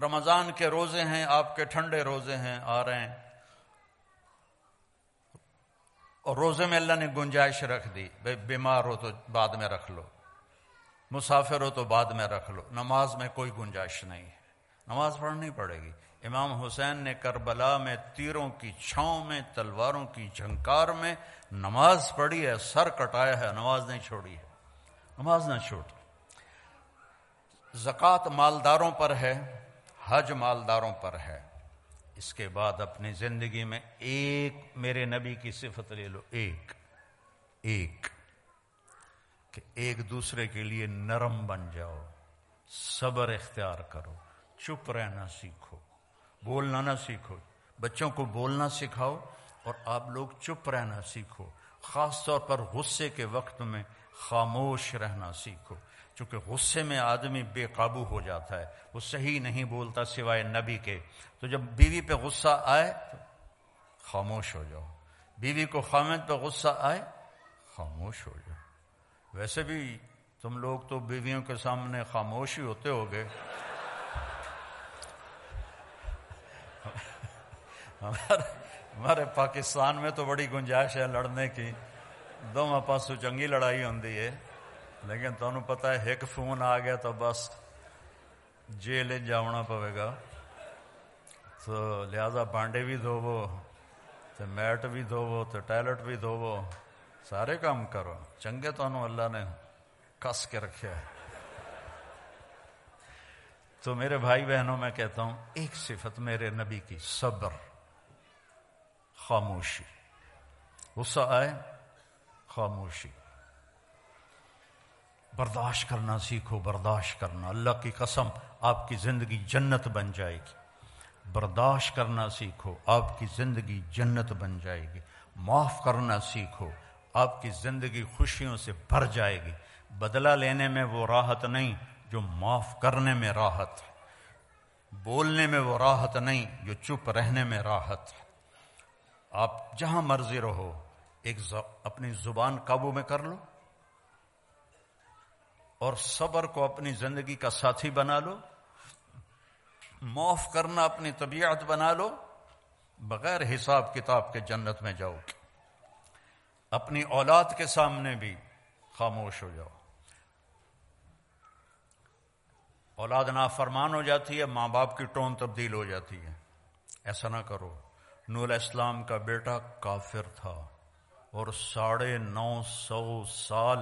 رمضان کے روزے ہیں، آپ کے ٹھنڈے روزے ہیں، آ رہے ہیں۔ اور روزے میں اللہ نے گنجائش رکھ دی بھائی بیمار ہو تو بعد میں رکھ لو، مسافر ہو تو بعد میں رکھ لو، نماز میں کوئی گنجائش نہیں ہے۔ نماز پڑھنی پڑے گی۔ امام حسین نے کربلا میں تیروں کی چھاؤں میں، تلواروں کی جھنکار میں نماز پڑھی ہے، سر کٹایا ہے، نماز نہیں چھوڑی ہے۔ نماز نہ چھوڑ۔ زکوٰۃ مالداروں پر ہے، حج مالداروں پر ہے۔ اس کے بعد اپنی زندگی میں ایک میرے نبی کی صفت لے لو، ایک ایک، کہ ایک دوسرے کے لیے نرم بن جاؤ، صبر اختیار کرو، چپ رہنا سیکھو، بولنا نہ سیکھو، بچوں کو بولنا سکھاؤ اور آپ لوگ چپ رہنا سیکھو، خاص طور پر غصے کے وقت میں خاموش رہنا سیکھو۔ چونکہ غصے میں آدمی بے قابو ہو جاتا ہے، وہ صحیح نہیں بولتا سوائے نبی کے۔ تو جب بیوی پہ غصہ آئے تو خاموش ہو جاؤ۔ بیوی کو خامد پہ غصہ آئے، خاموش ہو جاؤ۔ ویسے بھی تم لوگ تو بیویوں کے سامنے خاموش ہی ہوتے ہو گئے ہمارے پاکستان میں تو بڑی گنجائش ہے لڑنے کی۔ دونوں پاسوں چنگی لڑائی ہوتی ہے۔ لیکن تعین پتا ہے ایک فون آ گیا تو بس جیل جاؤنا پوے گا۔ تو لہذا بانڈے بھی دو تو میٹ بھی دو تو ٹائلٹ بھی دھو سارے کام کرو۔ چنگے تو اللہ نے کس کے رکھے ہے۔ تو میرے بھائی بہنوں، میں کہتا ہوں، ایک صفت میرے نبی کی، صبر، خاموشی۔ غصہ آئے، خاموشی۔ برداشت کرنا سیکھو، برداشت کرنا۔ اللہ کی قسم، آپ کی زندگی جنت بن جائے گی۔ برداشت کرنا سیکھو، آپ کی زندگی جنت بن جائے گی۔ معاف کرنا سیکھو، آپ کی زندگی خوشیوں سے بھر جائے گی۔ بدلہ لینے میں وہ راحت نہیں جو معاف کرنے میں راحت ہے۔ بولنے میں وہ راحت نہیں جو چپ رہنے میں راحت ہے۔ آپ جہاں مرضی رہو، ایک اپنی زبان قابو میں کر لو۔ اور صبر کو اپنی زندگی کا ساتھی بنا لو، معاف کرنا اپنی طبیعت بنا لو، بغیر حساب کتاب کے جنت میں جاؤ۔ گے اپنی اولاد کے سامنے بھی خاموش ہو جاؤ۔ اولاد نافرمان ہو جاتی ہے، ماں باپ کی ٹون تبدیل ہو جاتی ہے۔ ایسا نہ کرو۔ نول اسلام کا بیٹا کافر تھا اور ساڑھے نو سو سال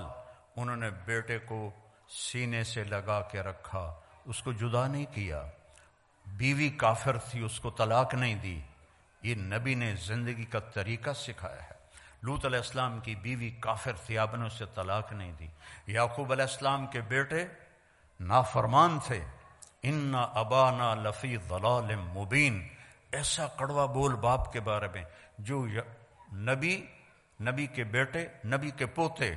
انہوں نے بیٹے کو سینے سے لگا کے رکھا، اس کو جدا نہیں کیا۔ بیوی کافر تھی، اس کو طلاق نہیں دی۔ یہ نبی نے زندگی کا طریقہ سکھایا ہے۔ لوت علیہ السلام کی بیوی کافر تھی، آپ نے اسے طلاق نہیں دی۔ یعقوب علیہ السلام کے بیٹے نافرمان تھے۔ ان ابانا لفی ضلال مبین۔ ایسا کڑوا بول باپ کے بارے میں جو نبی نبی کے بیٹے، نبی کے پوتے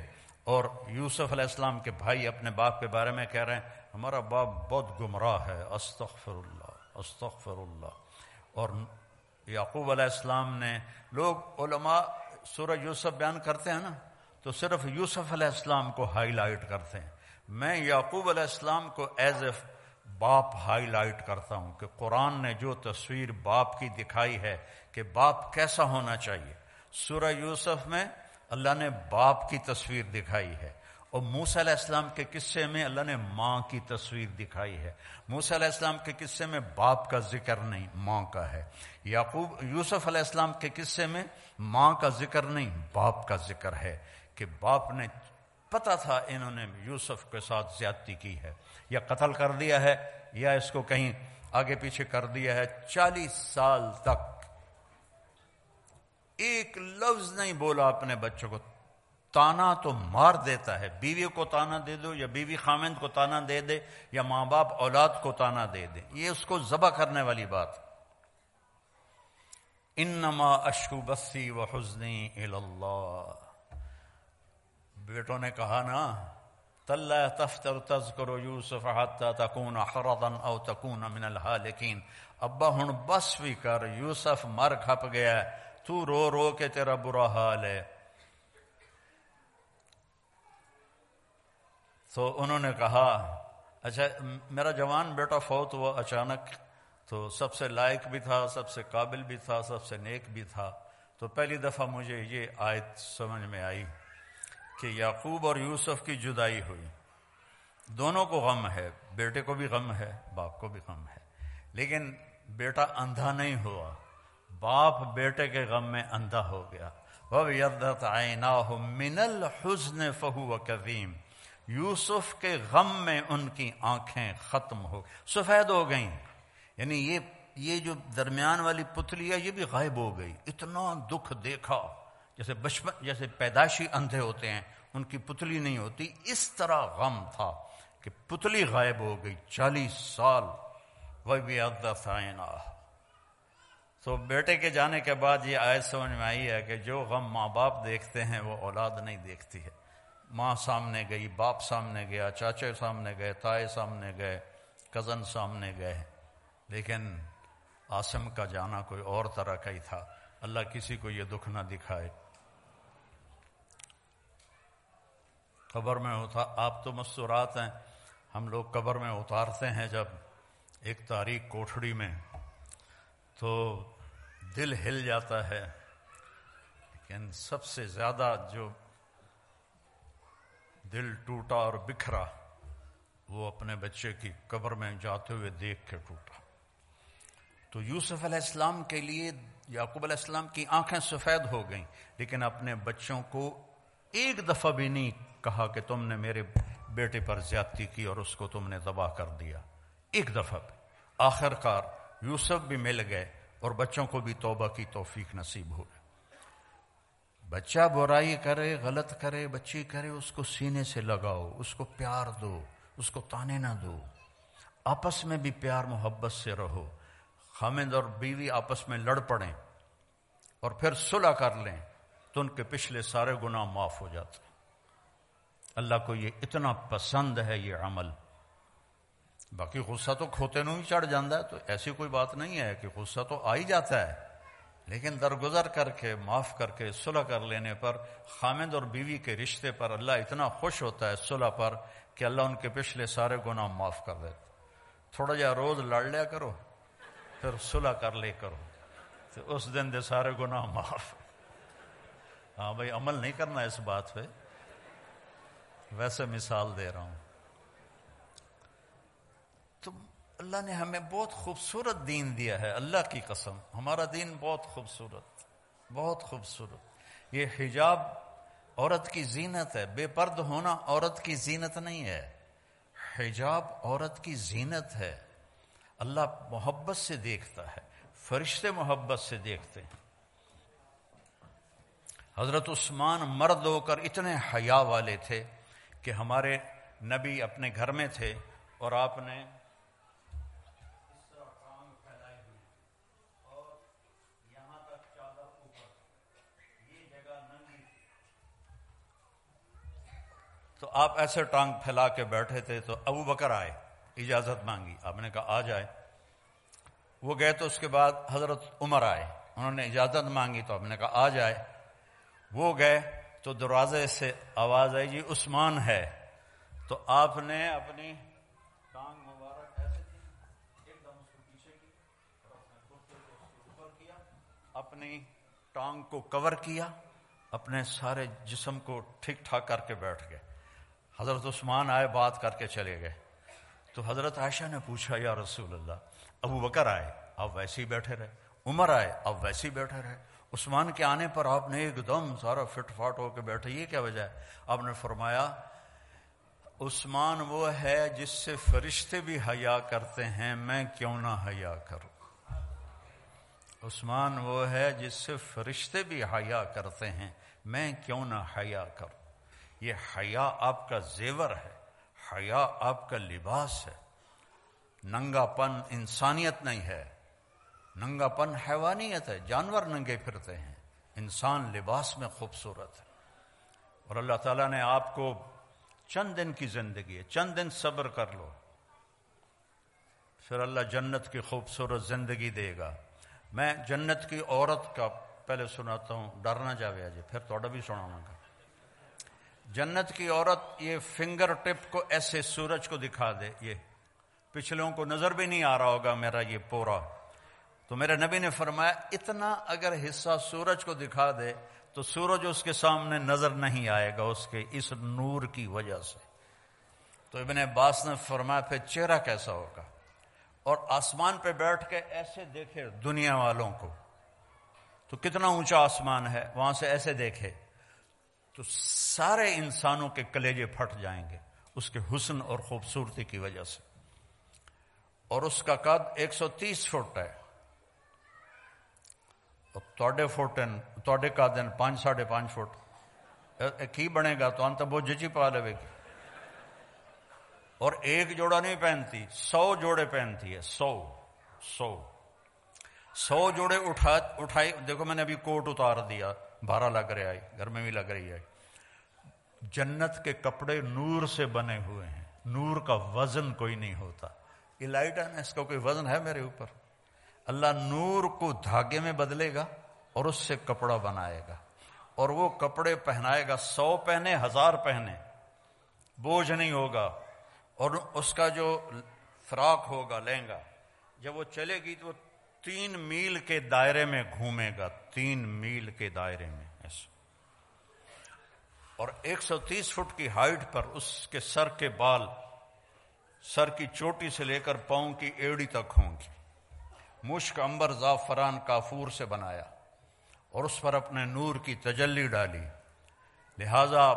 اور یوسف علیہ السلام کے بھائی اپنے باپ کے بارے میں کہہ رہے ہیں، ہمارا باپ بہت گمراہ ہے استغفر اللہ استغفر اللہ اور یعقوب علیہ السلام نے، لوگ علماء سورہ یوسف بیان کرتے ہیں نا، تو صرف یوسف علیہ السلام کو ہائی لائٹ کرتے ہیں۔ میں یعقوب علیہ السلام کو ایز اے باپ ہائی لائٹ کرتا ہوں کہ قرآن نے جو تصویر باپ کی دکھائی ہے کہ باپ کیسا ہونا چاہیے۔ سورہ یوسف میں اللہ نے باپ کی تصویر دکھائی ہے اور موس علیہ السلام کے قصے میں اللہ نے ماں کی تصویر دکھائی ہے۔ موس علیہ السلام کے قصے میں باپ کا ذکر نہیں، ماں کا ہے۔ یعقوب، یوسف علیہ السلام کے قصے میں ماں کا ذکر نہیں، باپ کا ذکر ہے کہ باپ نے پتا تھا انہوں نے یوسف کے ساتھ زیادتی کی ہے۔ یا قتل کر دیا ہے یا اس کو کہیں آگے پیچھے کر دیا ہے۔ چالیس سال تک ایک لفظ نہیں بولا اپنے بچوں کو۔ تانا تو مار دیتا ہے۔ بیوی کو تانا دے دو یا بیوی خامند کو تانا دے دے یا ماں باپ اولاد کو تانا دے دے۔ یہ اس کو ذبح کرنے والی بات۔ انما اشکو بسی و حسنی اللہ بیٹوں نے کہا نا تل تفتر تذکر یوسف حتی تکون حرضا او تکون من الحالکین۔ ابا ہن بس بھی کر، یوسف مر کھپ گیا تو رو رو کے تیرا برا حال ہے۔ تو انہوں نے کہا اچھا میرا جوان بیٹا فوت ہوا اچانک، تو سب سے لائق بھی تھا، سب سے قابل بھی تھا، سب سے نیک بھی تھا۔ تو پہلی دفعہ مجھے یہ آیت سمجھ میں آئی کہ یعقوب اور یوسف کی جدائی ہوئی۔ دونوں کو غم ہے، بیٹے کو بھی غم ہے، باپ کو بھی غم ہے۔ لیکن بیٹا اندھا نہیں ہوا۔ باپ بیٹے کے غم میں اندھا ہو گیا۔ من الحزن فہو کبیم یوسف کے غم میں ان کی آنکھیں ختم ہو سفید ہو گئیں۔ یعنی یہ یہ جو درمیان والی پتلی ہے، یہ بھی غائب ہو گئی۔ اتنا دکھ دیکھا۔ جیسے بچپن، جیسے پیدائشی اندھے ہوتے ہیں، ان کی پتلی نہیں ہوتی۔ اس طرح غم تھا کہ پتلی غائب ہو گئی۔ چالیس سال۔ وہ بھی تو بیٹے کے جانے کے بعد یہ آیت سمجھ میں آئی ہے کہ جو غم ماں باپ دیکھتے ہیں وہ اولاد نہیں دیکھتی ہے۔ ماں سامنے گئی، باپ سامنے گیا، چاچے سامنے گئے، تائے سامنے گئے، کزن سامنے گئے۔ لیکن آسم کا جانا کوئی اور طرح کا ہی تھا۔ اللہ کسی کو یہ دکھ نہ دکھائے۔ قبر میں ہوتا آپ تو مستورات ہیں۔ ہم لوگ قبر میں اتارتے ہیں جب ایک تاریخ کوٹھڑی میں تو دل ہل جاتا ہے، لیکن سب سے زیادہ جو دل ٹوٹا اور بکھرا، وہ اپنے بچے کی قبر میں جاتے ہوئے دیکھ کے ٹوٹا۔ تو یوسف علیہ السلام کے لیے، یعقوب علیہ السلام کی آنکھیں سفید ہو گئیں، لیکن اپنے بچوں کو ایک دفعہ بھی نہیں کہا کہ تم نے میرے بیٹے پر زیادتی کی اور اس کو تم نے دبا کر دیا۔ ایک دفعہ بھی۔ آخر کار یوسف بھی مل گئے اور بچوں کو بھی توبہ کی توفیق نصیب ہو بچہ برائی کرے، غلط کرے، بچی کرے، اس کو سینے سے لگاؤ، اس کو پیار دو، اس کو تانے نہ دو۔ آپس میں بھی پیار، محبت سے رہو۔ خامد اور بیوی آپس میں لڑ پڑیں اور پھر صلح کر لیں تو ان کے پچھلے سارے گناہ معاف ہو جاتے۔ اللہ کو یہ اتنا پسند ہے یہ عمل۔ باقی غصہ تو کھوتے نو ہی چڑھ جاتا ہے، تو ایسی کوئی بات نہیں ہے کہ غصہ تو آ ہی جاتا ہے۔ لیکن درگزر کر کے، معاف کر کے، صلح کر لینے پر، خامد اور بیوی کے رشتے پر اللہ اتنا خوش ہوتا ہے صلح پر کہ اللہ ان کے پچھلے سارے گناہ معاف کر دیتا تھوڑا جا روز لڑ لیا کرو، پھر صلح کر لے کرو، تو اس دن دے سارے گناہ معاف۔ ہاں بھائی، عمل نہیں کرنا اس بات پہ۔ ویسے مثال دے رہا ہوں تو اللہ نے ہمیں بہت خوبصورت دین دیا ہے، اللہ کی قسم۔ ہمارا دین بہت خوبصورت بہت خوبصورت۔ یہ حجاب عورت کی زینت ہے، بے پرد ہونا عورت کی زینت نہیں ہے۔ حجاب عورت کی زینت ہے۔ اللہ محبت سے دیکھتا ہے، فرشتے محبت سے دیکھتے ہیں۔ حضرت عثمان مرد ہو کر اتنے حیا والے تھے کہ ہمارے نبی اپنے گھر میں تھے اور آپ نے تو آپ ایسے ٹانگ پھیلا کے بیٹھے تھے تو ابو بکر آئے، اجازت مانگی۔ آپ نے کہا، آ جائے وہ گئے تو اس کے بعد حضرت عمر آئے۔ انہوں نے اجازت مانگی تو آپ نے کہا، آ جائے۔ وہ گئے تو دروازے سے آواز آئی جی عثمان ہے۔ تو آپ نے اپنی ٹانگ مبارک ایسے ایک دم اس کو پیچھے کی، اور اپنے اوپر کیا، اپنی ٹانگ کو کور کیا، اپنے سارے جسم کو ٹھیک ٹھاک کر کے بیٹھ گئے۔ حضرت عثمان آئے، بات کر کے چلے گئے۔ تو حضرت عائشہ نے پوچھا، یا رسول اللہ، ابو بکر آئے، آپ ویسے ہی بیٹھے رہے۔ عمر آئے، آپ ویسے ہی بیٹھے رہے۔ عثمان کے آنے پر آپ نے ایک دم سارا فٹ فاٹ ہو کے بیٹھے، یہ کیا وجہ ہے؟ آپ نے فرمایا، عثمان وہ ہے جس سے فرشتے بھی حیا کرتے ہیں، میں کیوں نہ حیا کروں؟ عثمان وہ ہے جس سے فرشتے بھی حیا کرتے ہیں، میں کیوں نہ حیا کروں؟ یہ حیا آپ کا زیور ہے، حیا آپ کا لباس ہے۔ ننگا پن انسانیت نہیں ہے ننگا پن حیوانیت ہے، جانور ننگے پھرتے ہیں۔ انسان لباس میں خوبصورت ہے۔ اور اللہ تعالیٰ نے آپ کو چند دن کی زندگی ہے، چند دن صبر کر لو۔ پھر اللہ جنت کی خوبصورت زندگی دے گا۔ میں جنت کی عورت کا پہلے سناتا ہوں ڈرنا جاوے جی پھر توڑا بھی سناؤں گا۔ جنت کی عورت یہ فنگر ٹپ کو ایسے سورج کو دکھا دے، یہ پچھلوں کو نظر بھی نہیں آ رہا ہوگا میرا یہ پورا۔ تو میرے نبی نے فرمایا، اتنا اگر حصہ سورج کو دکھا دے تو سورج اس کے سامنے نظر نہیں آئے گا اس کے اس نور کی وجہ سے۔ تو ابن عباس نے فرمایا، پھر چہرہ کیسا ہوگا؟ اور آسمان پہ بیٹھ کے ایسے دیکھے دنیا والوں کو۔ تو کتنا اونچا آسمان ہے، وہاں سے ایسے دیکھے۔ تو سارے انسانوں کے کلیجے پھٹ جائیں گے اس کے حسن اور خوبصورتی کی وجہ سے۔ اور اس کا قد ایک سو تیس فٹ ہے۔ فٹ توڈے کا دن پانچ، ساڑھے پانچ فٹ۔ کی بنے گا تو انت بہت جچی پا لے گی۔ اور ایک جوڑا نہیں پہنتی، سو جوڑے پہنتی ہے، سو سو۔ سو جوڑے اٹھا، اٹھائی، دیکھو میں نے ابھی کوٹ اتار دیا۔ بارہ لگ رہے آئی، گھر میں بھی لگ رہی ہے جنت کے کپڑے نور سے بنے ہوئے ہیں۔ نور کا وزن کوئی نہیں ہوتا۔ یہ لائٹ ہے نا، اس کا کوئی وزن ہے میرے اوپر؟ اللہ نور کو دھاگے میں بدلے گا اور اس سے کپڑا بنائے گا۔ اور وہ کپڑے پہنائے گا، سو پہنے، ہزار پہنے۔ بوجھ نہیں ہوگا۔ اور اس کا جو فراق ہوگا، لہنگا، جب وہ چلے گی تو وہ تین میل کے دائرے میں گھومے گا، تین میل کے دائرے میں، ایسا۔ اور ایک سو تیس فٹ کی ہائٹ پر اس کے سر کے بال، سر کی چوٹی سے لے کر پاؤں کی ایڑی تک ہوں گی۔ مشک امبر زعفران کافور سے بنایا اور اس پر اپنے نور کی تجلی ڈالی۔ لہذا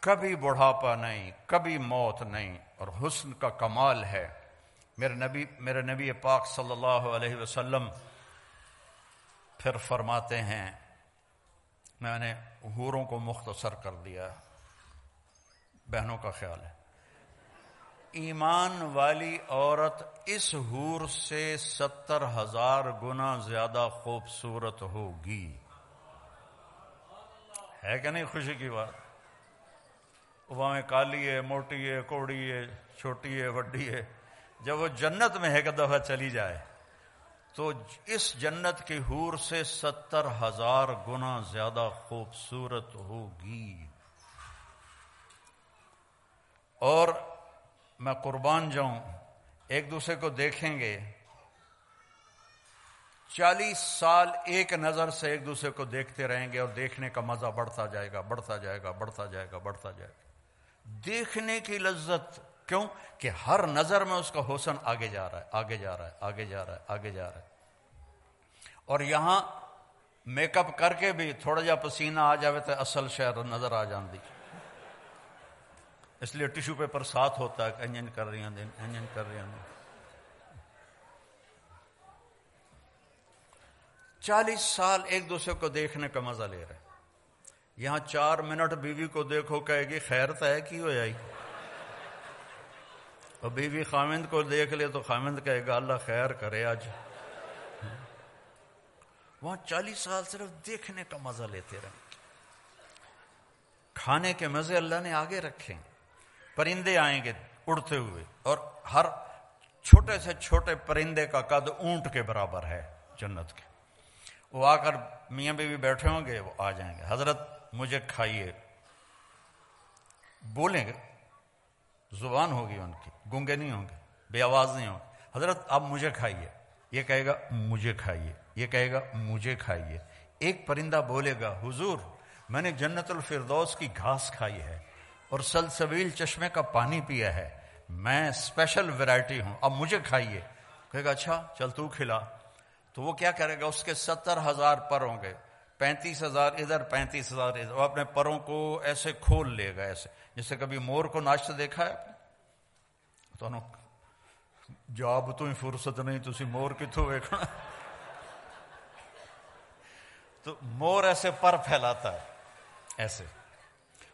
کبھی بڑھاپا نہیں، کبھی موت نہیں، اور حسن کا کمال ہے۔ میرے نبی میرے نبی پاک صلی اللہ علیہ وسلم پھر فرماتے ہیں، میں نے حوروں کو مختصر کر دیا۔ بہنوں کا خیال ہے۔ ایمان والی عورت اس حور سے ستر ہزار گنا زیادہ خوبصورت ہوگی۔ ہے کہ نہیں خوشی کی بات؟ وہاں کالی ہے، موٹی ہے، کوڑی ہے، چھوٹی ہے، وڈی ہے۔ جب وہ جنت میں ہے کہ دفعہ چلی جائے، تو اس جنت کی حور سے ستر ہزار گنا زیادہ خوبصورت ہوگی۔ اور میں قربان جاؤں، ایک دوسرے کو دیکھیں گے۔ چالیس سال ایک نظر سے ایک دوسرے کو دیکھتے رہیں گے اور دیکھنے کا مزہ بڑھتا جائے گا، بڑھتا جائے گا، بڑھتا جائے گا، بڑھتا جائے گا۔ دیکھنے کی لذت کیوں کہ ہر نظر میں اس کا حسن آگے جا رہا ہے، آگے جا رہا ہے، آگے جا رہا ہے، آگے جا رہا ہے۔ اور یہاں میک اپ کر کے بھی تھوڑا جا پسینہ آ جائے تو اصل شہر نظر آ جاندی۔ اس لیے ٹیشو پیپر ساتھ ہوتا ہے کہ انجن کر رہی ہیں، انجن کر رہی ہیں۔ چالیس سال ایک دوسرے کو دیکھنے کا مزہ لے رہے یہاں چار منٹ بیوی کو دیکھو کہے گی، خیر طے کی ہو جائے اور بیوی خامند کو دیکھ لے تو خامند کہے گا، اللہ خیر کرے آج۔ وہاں چالیس سال صرف دیکھنے کا مزہ لیتے رہے۔ کھانے کے مزے اللہ نے آگے رکھے۔ پرندے آئیں گے اڑتے ہوئے اور ہر چھوٹے سے چھوٹے پرندے کا قد اونٹ کے برابر ہے جنت کے۔ وہ آ کر میاں بیوی بیٹھے ہوں گے، وہ آ جائیں گے۔ حضرت مجھے کھائیے۔ بولیں گے، زبان ہوگی ان کی۔ گونگے نہیں ہوں گے، بے آواز نہیں ہوں گے۔ حضرت اب مجھے کھائیے۔ یہ کہے گا، مجھے کھائیے۔ یہ کہے گا، مجھے کھائیے۔ ایک پرندہ بولے گا، حضور، میں نے جنت الفردوس کی گھاس کھائی ہے اور سلسبیل چشمے کا پانی پیا ہے۔ میں اسپیشل ویرائٹی ہوں، اب مجھے کھائیے۔ کہے گا اچھا چل تو کھلا۔ تو وہ کیا کرے گا؟ اس کے ستر ہزار پر ہوں گے۔ پینتیس ہزار ادھر، پینتیس ہزار ادھر۔ وہ اپنے پروں کو ایسے کھول لے گا، ایسے۔ جیسے کبھی مور کو ناشتہ دیکھا ہے تو جاب تو ہی فرصت نہیں تھی مور کتوں ویکنا تو مور ایسے پر پھیلاتا ہے ایسے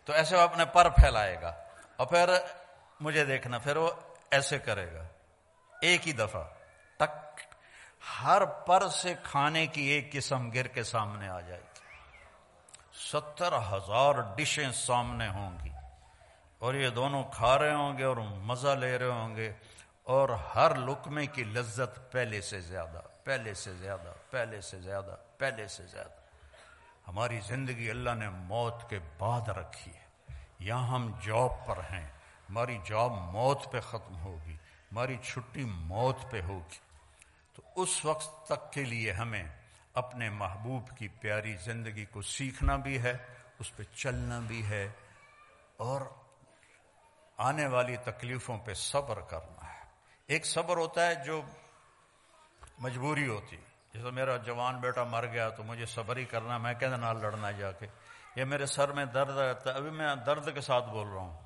تو ایسے وہ اپنے پر پھیلائے گا اور پھر مجھے دیکھنا پھر وہ ایسے کرے گا ایک ہی دفعہ ٹک ہر پر سے کھانے کی ایک قسم گر کے سامنے آ جائے گی ستر ہزار ڈشیں سامنے ہوں گی اور یہ دونوں کھا رہے ہوں گے اور مزہ لے رہے ہوں گے اور ہر لکمے کی لذت پہلے سے زیادہ، پہلے سے زیادہ، پہلے سے زیادہ، پہلے سے زیادہ۔ ہماری زندگی اللہ نے موت کے بعد رکھی ہے۔ یہاں ہم جاب پر ہیں۔ ہماری جاب موت پہ ختم ہوگی، ہماری چھٹی موت پہ ہوگی۔ تو اس وقت تک کے لیے ہمیں اپنے محبوب کی پیاری زندگی کو سیکھنا بھی ہے، اس پہ چلنا بھی ہے اور آنے والی تکلیفوں پہ صبر کرنا ہے۔ ایک صبر ہوتا ہے جو مجبوری ہوتی۔ جیسے میرا جوان بیٹا مر گیا تو مجھے صبر ہی کرنا میں کہ نال لڑنا جا کے۔ یہ میرے سر میں درد رہتا ہے ابھی میں درد کے ساتھ بول رہا ہوں۔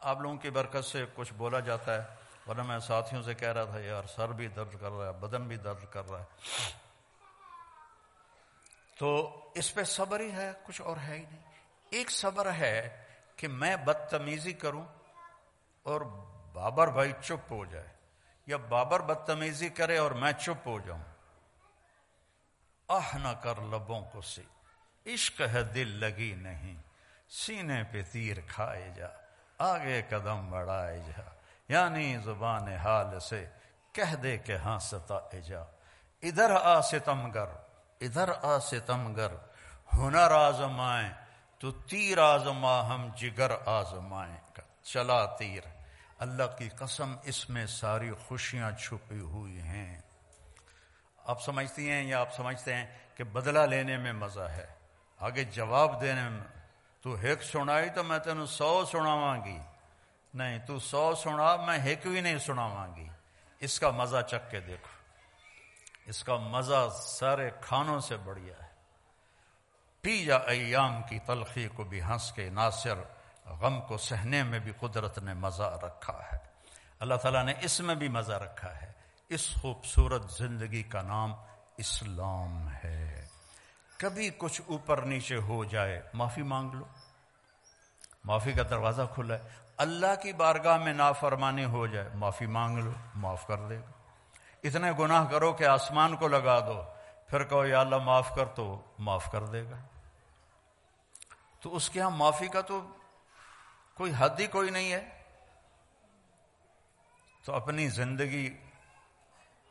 آپ لوگوں کی برکت سے کچھ بولا جاتا ہے، ورنہ میں ساتھیوں سے کہہ رہا تھا، یار سر بھی درد کر رہا ہے، بدن بھی درد کر رہا ہے۔ تو اس پہ صبر ہی ہے، کچھ اور ہے ہی نہیں۔ ایک صبر ہے کہ میں بدتمیزی کروں اور بابر بھائی چپ ہو جائے۔ یا بابر بدتمیزی کرے اور میں چپ ہو جاؤں۔ آہ نہ کر لبوں کو سی۔ عشق ہے دل لگی نہیں۔ سینے پہ تیر کھائے جا۔ آگے قدم بڑھائے جا۔ یعنی زبان حال سے کہہ دے کہ ہاں ستا جا۔ ادھر آ ستم گر۔ ادھر آ ستم گر۔ ہنر آزمائیں۔ تو تیر آزما ہم جگر آزمائیں۔ چلا تیر۔ اللہ کی قسم اس میں ساری خوشیاں چھپی ہوئی ہیں۔ آپ سمجھتی ہیں یا آپ سمجھتے ہیں کہ بدلہ لینے میں مزہ ہے؟ آگے جواب دینے میں تو ایک سنائی تو میں تینوں سو سناواں گی نہیں، تو سو سنا میں ایک بھی نہیں سناواں گی اس کا مزہ چک کے دیکھو۔ اس کا مزہ سارے کھانوں سے بڑھیا ہے۔ پی جا ایام کی تلخی کو بھی ہنس کے ناصر غم کو سہنے میں بھی قدرت نے مزہ رکھا ہے۔ اللہ تعالیٰ نے اس میں بھی مزہ رکھا ہے۔ اس خوبصورت زندگی کا نام اسلام ہے۔ کبھی کچھ اوپر نیچے ہو جائے، معافی مانگ لو۔ معافی کا دروازہ کھلا ہے۔ اللہ کی بارگاہ میں نافرمانی ہو جائے، معافی مانگ لو، معاف کر دے گا۔ اتنے گناہ کرو کہ آسمان کو لگا دو، پھر کہو، یا اللہ، معاف کر تو معاف کر دے گا۔ تو اس کے ہاں معافی کا تو کوئی حد ہی کوئی نہیں ہے۔ تو اپنی زندگی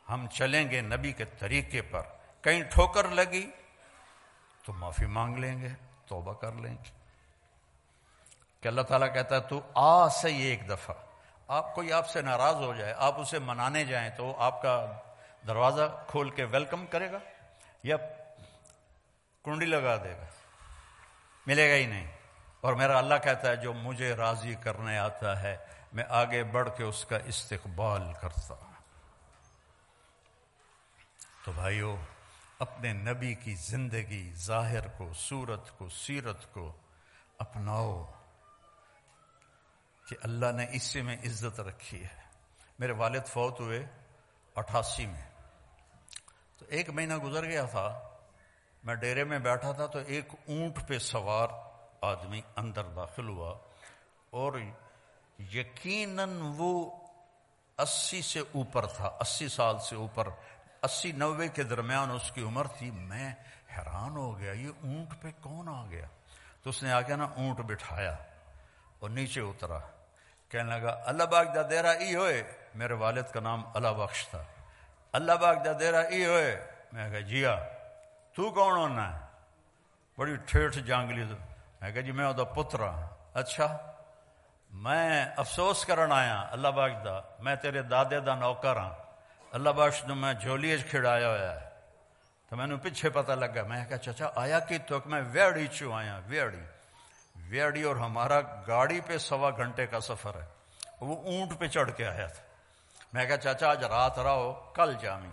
ہم چلیں گے نبی کے طریقے پر۔ کہیں ٹھوکر لگی تو معافی مانگ لیں گے، توبہ کر لیں گے۔ کہ اللہ تعالیٰ کہتا ہے، تو آ سے ایک دفعہ۔ آپ کوئی آپ سے ناراض ہو جائے، آپ اسے منانے جائیں تو آپ کا دروازہ کھول کے ویلکم کرے گا یا کنڈی لگا دے گا۔ ملے گا ہی نہیں۔ اور میرا اللہ کہتا ہے جو مجھے راضی کرنے آتا ہے، میں آگے بڑھ کے اس کا استقبال کرتا ہوں۔ تو بھائیو، اپنے نبی کی زندگی، ظاہر کو، صورت کو، سیرت کو اپناؤ کہ اللہ نے اسی میں عزت رکھی ہے۔ میرے والد فوت ہوئے اٹھاسی میں۔ تو ایک مہینہ گزر گیا تھا، میں ڈیرے میں بیٹھا تھا تو ایک اونٹ پہ سوار آدمی اندر داخل ہوا اور یقیناً وہ اسی سے اوپر تھا، اسی سال سے اوپر، اسی نوے کے درمیان اس کی عمر تھی۔ میں حیران ہو گیا، یہ اونٹ پہ کون آ گیا؟ تو اس نے آ نا اونٹ بٹھایا اور نیچے اترا۔ کہنے لگا، اللہ باغ دا دیرا ای ہوئے۔ میرے والد کا نام اللہ بخش تھا۔ اللہ باغ دا دیرا ای ہوئے۔ میں کہا، جیا، تو کون ہونا ہے؟ بڑی ٹھیٹ جانگلی تو میں کہا جی میں وہ پتر ہاں اچھا میں افسوس کرن آیا، اللہ باغ دا، میں تیرے دادے دا نوکر ہاں۔ اللہ بخش نے میں جھولی کھڑایا ہوا ہے۔ تو میں نے پیچھے پتہ لگا، میں کہا چچا، آیا کی تو میں ویڑی چو آیا ویڑی ویڑی اور ہمارا گاڑی پہ سوا گھنٹے کا سفر ہے۔ وہ اونٹ پہ چڑھ کے آیا تھا۔ میں کہا چاچا آج رات رہو، کل جامی۔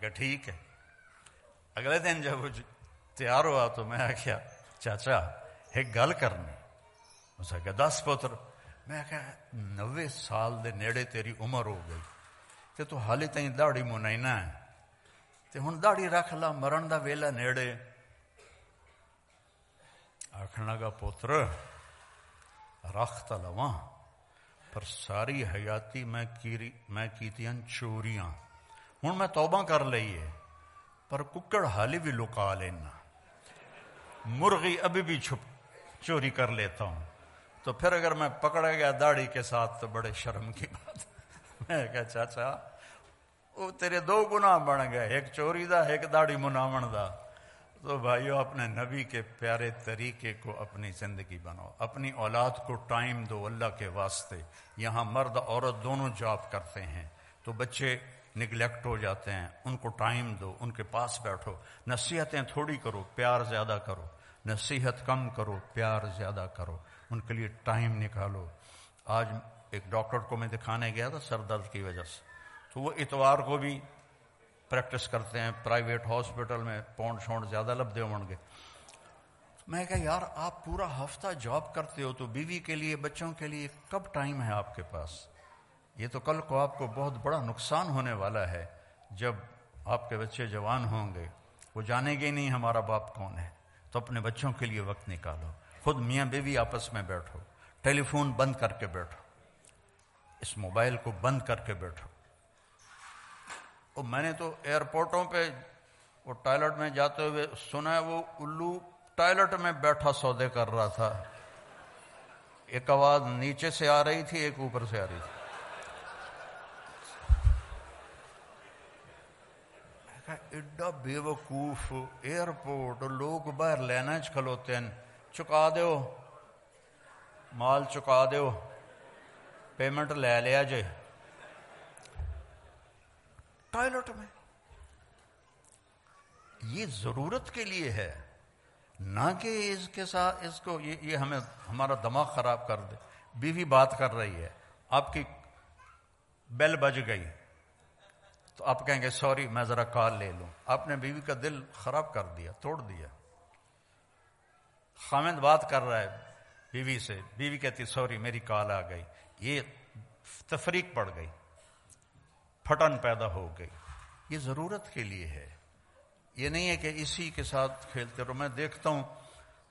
کہا ٹھیک ہے۔ اگلے دن جب وہ تیار ہوا تو میں کیا چاچا ایک گل کرنی اسے کہا دس پتر میں کہا نوے سال دے نیڑے تیری عمر ہو گئی تے تو حالی تین داڑی منائنا ہے تے ہن داڑی رکھ لا مرن دا ویلا نیڑے آخر لگا پوتر رخت لواں پر ساری حیاتی میں میں کیتیاں چوریاں ہوں میں توبہ کر لئیے پر ککڑ حالی بھی لکا لینا مرغی ابھی بھی چھپ چوری کر لیتا ہوں۔ تو پھر اگر میں پکڑا گیا داڑھی کے ساتھ تو بڑے شرم کی بات۔ میں کہا چاچا وہ تیرے دو گناہ بن گئے، ایک چوری دا، ایک داڑھی مناون دا۔ تو بھائیو، اپنے نبی کے پیارے طریقے کو اپنی زندگی بناؤ۔ اپنی اولاد کو ٹائم دو اللہ کے واسطے۔ یہاں مرد، عورت دونوں جاب کرتے ہیں۔ تو بچے نگلیکٹ ہو جاتے ہیں۔ ان کو ٹائم دو، ان کے پاس بیٹھو۔ نصیحتیں تھوڑی کرو، پیار زیادہ کرو۔ نصیحت کم کرو، پیار زیادہ کرو، ان کے لیے ٹائم نکالو۔ آج ایک ڈاکٹر کو میں دکھانے گیا تھا سر درد کی وجہ سے۔ تو وہ اتوار کو بھی پریکٹس کرتے ہیں، پرائیویٹ ہاسپٹل میں پونڈ شونڈ زیادہ لبدے ہوں گے۔ میں کہا، یار، آپ پورا ہفتہ جاب کرتے ہو تو بیوی کے لیے، بچوں کے لیے کب ٹائم ہے آپ کے پاس؟ یہ تو کل کو آپ کو بہت بڑا نقصان ہونے والا ہے۔ جب آپ کے بچے جوان ہوں گے، وہ جانیں گے نہیں ہمارا باپ کون ہے۔ تو اپنے بچوں کے لیے وقت نکالو۔ خود میاں بیوی آپس میں بیٹھو۔ ٹیلی فون بند کر کے بیٹھو۔ اس موبائل کو بند کر کے بیٹھو۔ میں نے تو ایئرپورٹوں پہ وہ ٹائلٹ میں جاتے ہوئے سنا ہے، وہ الو ٹائلٹ میں بیٹھا سودے کر رہا تھا۔ ایک آواز نیچے سے آ رہی تھی، ایک اوپر سے آ رہی تھی۔ ایڈا بے وقوف ایئرپورٹ لوگ باہر لینا کھلوتے ہیں۔ چکا دو مال چکا دو پیمنٹ لے لیا جے۔ ٹوائلٹ میں۔ یہ ضرورت کے لیے ہے۔ نہ کہ اس کے ساتھ اس کو یہ یہ ہمیں ہمارا دماغ خراب کر دے۔ بیوی بات کر رہی ہے۔ آپ کی بیل بج گئی۔ تو آپ کہیں گے، سوری، میں ذرا کال لے لوں. آپ نے بیوی کا دل خراب کر دیا، توڑ دیا۔ خامد بات کر رہا ہے بیوی سے، بیوی کہتی سوری، میری کال آ گئی. یہ تفریق پڑ گئی، پھٹن پیدا ہو گئی۔ یہ ضرورت کے لیے ہے۔ یہ نہیں ہے کہ اسی کے ساتھ کھیلتے رہو۔ میں دیکھتا ہوں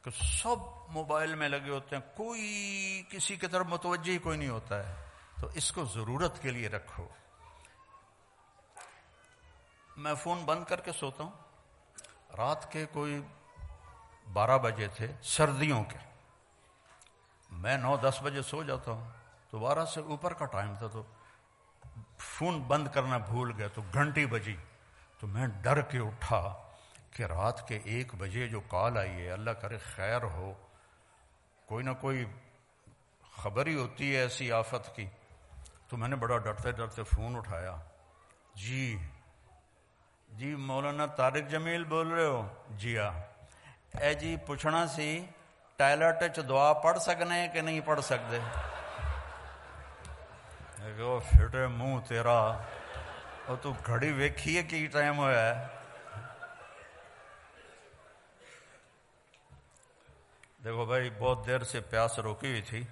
کہ سب موبائل میں لگے ہوتے ہیں، کوئی کسی کی طرف متوجہ ہی کوئی نہیں ہوتا ہے۔ تو اس کو ضرورت کے لیے رکھو۔ میں فون بند کر کے سوتا ہوں۔ رات کے کوئی بارہ بجے تھے، سردیوں کے۔ میں نو دس بجے سو جاتا ہوں۔ تو بارہ سے اوپر کا ٹائم تھا تو فون بند کرنا بھول گیا، تو گھنٹی بجی۔ تو میں ڈر کے اٹھا کہ رات کے ایک بجے جو کال آئی ہے، اللہ کرے خیر ہو، کوئی نہ کوئی خبر ہی ہوتی ہے ایسی آفت کی۔ تو میں نے بڑا ڈرتے ڈرتے فون اٹھایا۔ جی جی مولانا طارق جمیل بول رہے ہو؟ جی ہاں اے جی پوچھنا سی ٹائلٹ چ دعا پڑھ سکنے کہ نہیں پڑھ سکتے؟ فٹے منہ تیرا۔ اور تو گھڑی ویکھی ہے کی ٹائم ہوا ہے۔ دیکھو بھائی، بہت دیر سے پیاس روکی ہوئی تھی۔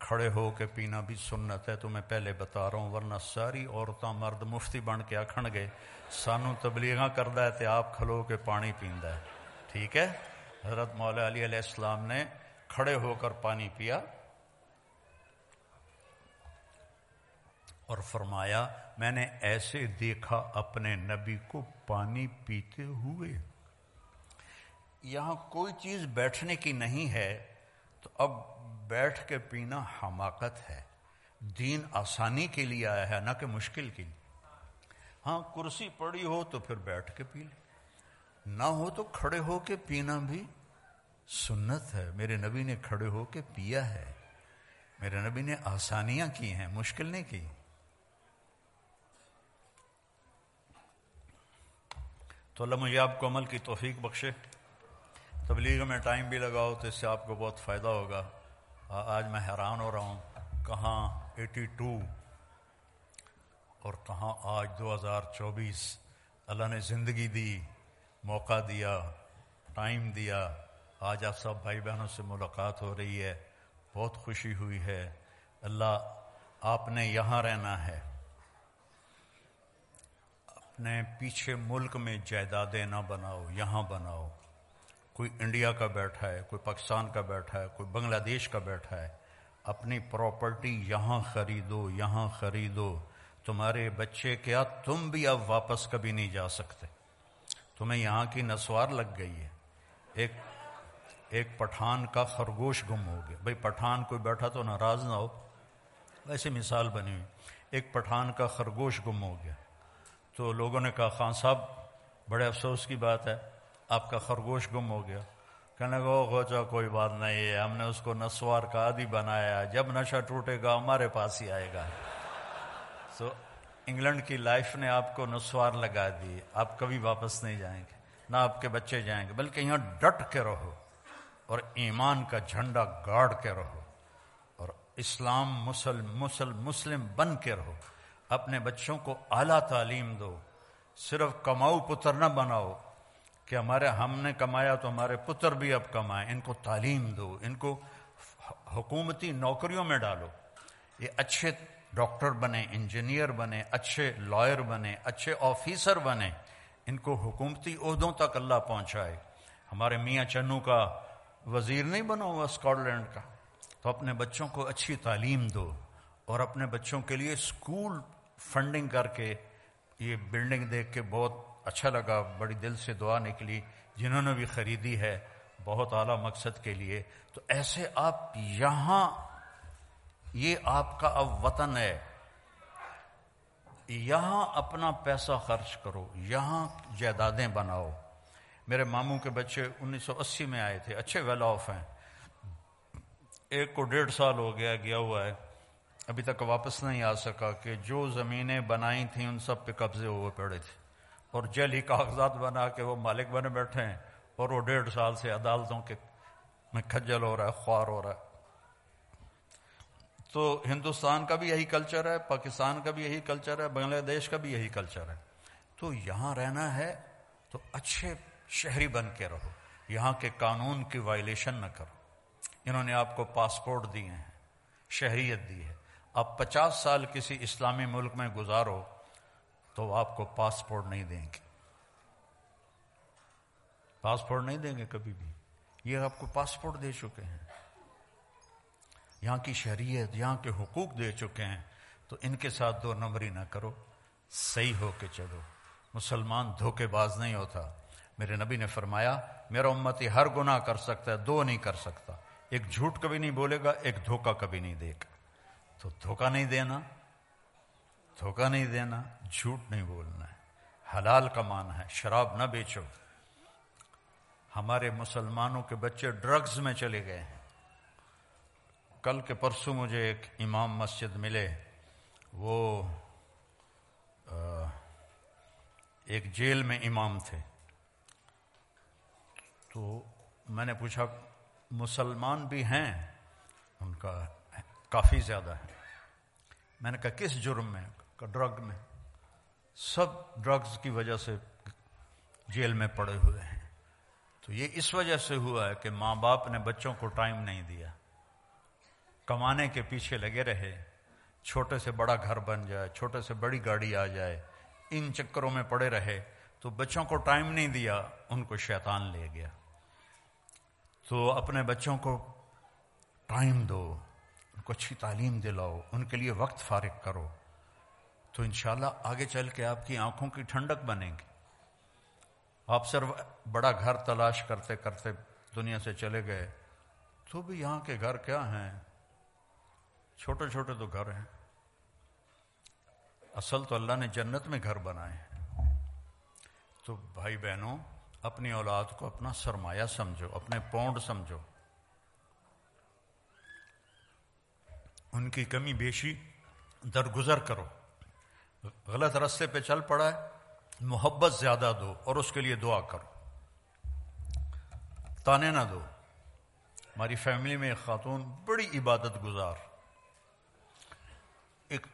کھڑے ہو کے پینا بھی سنت ہے تو میں پہلے بتا رہا ہوں، ورنہ ساری عورتیں مرد مفتی بن کے آخن گے، سانو تبلیغاں کردہ ہے تو آپ کھلو کے پانی پیندا ہے۔ ٹھیک ہے؟ حضرت مولا علی علیہ السلام نے کھڑے ہو کر پانی پیا اور فرمایا، میں نے ایسے دیکھا اپنے نبی کو پانی پیتے ہوئے۔ یہاں کوئی چیز بیٹھنے کی نہیں ہے تو اب بیٹھ کے پینا حماقت ہے۔ دین آسانی کے لیے آیا ہے، نہ کہ مشکل کے لیے۔ ہاں کرسی پڑی ہو تو پھر بیٹھ کے پی لے۔ نہ ہو تو کھڑے ہو کے پینا بھی۔ سنت ہے، میرے نبی نے کھڑے ہو کے پیا ہے۔ میرے نبی نے آسانیاں کی ہیں، مشکل نہیں کی۔ تو اللہ مجھے آپ کو عمل کی توفیق بخشے۔ تبلیغ میں ٹائم بھی لگاؤ تو اس سے آپ کو بہت فائدہ ہوگا۔ آج میں حیران ہو رہا ہوں، کہاں ایٹی ٹو اور کہاں آج دو ہزار چوبیس؟ اللہ نے زندگی دی، موقع دیا، ٹائم دیا۔ آج آپ سب بھائی بہنوں سے ملاقات ہو رہی ہے، بہت خوشی ہوئی ہے۔ اللہ آپ نے یہاں رہنا ہے۔ اپنے پیچھے ملک میں جائیدادیں نہ بناؤ، یہاں بناؤ۔ کوئی انڈیا کا بیٹھا ہے، کوئی پاکستان کا بیٹھا ہے، کوئی بنگلہ دیش کا بیٹھا ہے، اپنی پراپرٹی یہاں خریدو یہاں خریدو۔ تمہارے بچے کیا تم بھی اب واپس کبھی نہیں جا سکتے؟ تمہیں یہاں کی نسوار لگ گئی ہے۔ ایک ایک پٹھان کا خرگوش گم ہو گیا۔ بھائی، پٹھان کوئی بیٹھا تو ناراض نہ ہو۔ ویسے مثال بنی ہوئی۔ ایک پٹھان کا خرگوش گم ہو گیا۔ تو لوگوں نے کہا، خان صاحب، بڑے افسوس کی بات ہے۔ آپ کا خرگوش گم ہو گیا۔ کہنے کو گوچا کوئی بات نہیں ہے، ہم نے اس کو نسوار کا عادی بنایا جب نشہ ٹوٹے گا، ہمارے پاس ہی آئے گا۔ سو انگلینڈ کی لائف نے آپ کو نسوار لگا دی۔ آپ کبھی واپس نہیں جائیں گے، نہ آپ کے بچے جائیں گے، بلکہ یہاں ڈٹ کے رہو اور ایمان کا جھنڈا گاڑ کے رہو اور اسلام مسل مسل، مسلم بن کے رہو۔ اپنے بچوں کو اعلیٰ تعلیم دو، صرف کماؤ پتر نہ بناؤ۔ کہ ہمارے ہم نے کمایا تو ہمارے پتر بھی اب کمائیں، ان کو تعلیم دو، ان کو حکومتی نوکریوں میں ڈالو۔ یہ اچھے ڈاکٹر بنے انجینئر بنے اچھے لائر بنے اچھے آفیسر بنے ان کو حکومتی عہدوں تک اللہ پہنچائے۔ ہمارے میاں چنو کا وزیر نہیں بنا ہوا اسکاٹ لینڈ کا۔ تو اپنے بچوں کو اچھی تعلیم دو اور اپنے بچوں کے لیے اسکول فنڈنگ کر کے یہ بلڈنگ دیکھ کے بہت اچھا لگا بڑی دل سے دعا نکلی، جنہوں نے بھی خریدی ہے بہت اعلیٰ مقصد کے لیے۔ تو ایسے آپ یہاں، یہ آپ کا اب وطن ہے۔ یہاں اپنا پیسہ خرچ کرو، یہاں جائیدادیں بناؤ۔ میرے ماموں کے بچے انیس سو اسی میں آئے تھے، اچھے ویل آف ہیں۔ ایک کو ڈیڑھ سال ہو گیا گیا ہوا ہے۔ ابھی تک واپس نہیں آ سکا کہ جو زمینیں بنائی تھیں، ان سب پہ قبضے ہوئے پڑے تھے۔ اور جیلی کاغذات بنا کے وہ مالک بنے بیٹھے ہیں اور وہ ڈیڑھ سال سے عدالتوں کے میں کھجل ہو رہا ہے، خوار ہو رہا ہے۔ تو ہندوستان کا بھی یہی کلچر ہے، پاکستان کا بھی یہی کلچر ہے، بنگلہ دیش کا بھی یہی کلچر ہے۔ تو یہاں رہنا ہے تو اچھے شہری بن کے رہو۔ یہاں کے قانون کی وائلیشن نہ کرو۔ انہوں نے آپ کو پاسپورٹ دیے ہیں شہریت دی ہے۔ اب پچاس سال کسی اسلامی ملک میں گزارو تو آپ کو پاسپورٹ نہیں دیں گے۔ پاسپورٹ نہیں دیں گے کبھی بھی۔ یہ آپ کو پاسپورٹ دے چکے ہیں۔ یہاں کی شہریت یہاں کے حقوق دے چکے ہیں۔ تو ان کے ساتھ دو نمبری نہ کرو۔ صحیح ہو کے چلو۔ مسلمان دھوکے باز نہیں ہوتا۔ میرے نبی نے فرمایا، میرا امتی ہر گناہ کر سکتا ہے، دو نہیں کر سکتا۔ ایک جھوٹ کبھی نہیں بولے گا، ایک دھوکا کبھی نہیں دے گا۔ تو دھوکا نہیں دینا۔ دھوکہ نہیں دینا، جھوٹ نہیں بولنا ہے۔ حلال کا مان ہے، شراب نہ بیچو۔ ہمارے مسلمانوں کے بچے ڈرگز میں چلے گئے ہیں۔ کل کے پرسوں مجھے ایک امام مسجد ملے۔ وہ ایک جیل میں امام تھے۔ تو میں نے پوچھا، مسلمان بھی ہیں؟ ان کا کافی زیادہ ہے۔ میں نے کہا، کس جرم میں؟ ڈرگ میں سب ڈرگز کی وجہ سے جیل میں پڑے ہوئے ہیں۔ تو یہ اس وجہ سے ہوا ہے کہ ماں باپ نے بچوں کو ٹائم نہیں دیا۔ کمانے کے پیچھے لگے رہے۔ چھوٹے سے بڑا گھر بن جائے، چھوٹے سے بڑی گاڑی آ جائے، ان چکروں میں پڑے رہے۔ تو بچوں کو ٹائم نہیں دیا، ان کو شیطان لے گیا۔ تو اپنے بچوں کو ٹائم دو، ان کو اچھی تعلیم دلاؤ، ان کے لیے وقت فارغ کرو۔ تو انشاءاللہ آگے چل کے آپ کی آنکھوں کی ٹھنڈک بنے گی۔ آپ صرف بڑا گھر تلاش کرتے کرتے دنیا سے چلے گئے۔ تو بھی یہاں کے گھر کیا ہیں؟ چھوٹے چھوٹے تو گھر ہیں۔ اصل تو اللہ نے جنت میں گھر بنائے ہیں۔ تو بھائی بہنوں، اپنی اولاد کو اپنا سرمایہ سمجھو، اپنے پونڈ سمجھو۔ ان کی کمی بیشی درگزر کرو۔ غلط رستے پہ چل پڑا ہے، محبت زیادہ دو اور اس کے لیے دعا کرو۔ تانے نہ دو۔ ہماری فیملی میں ایک خاتون بڑی عبادت گزار۔ ایک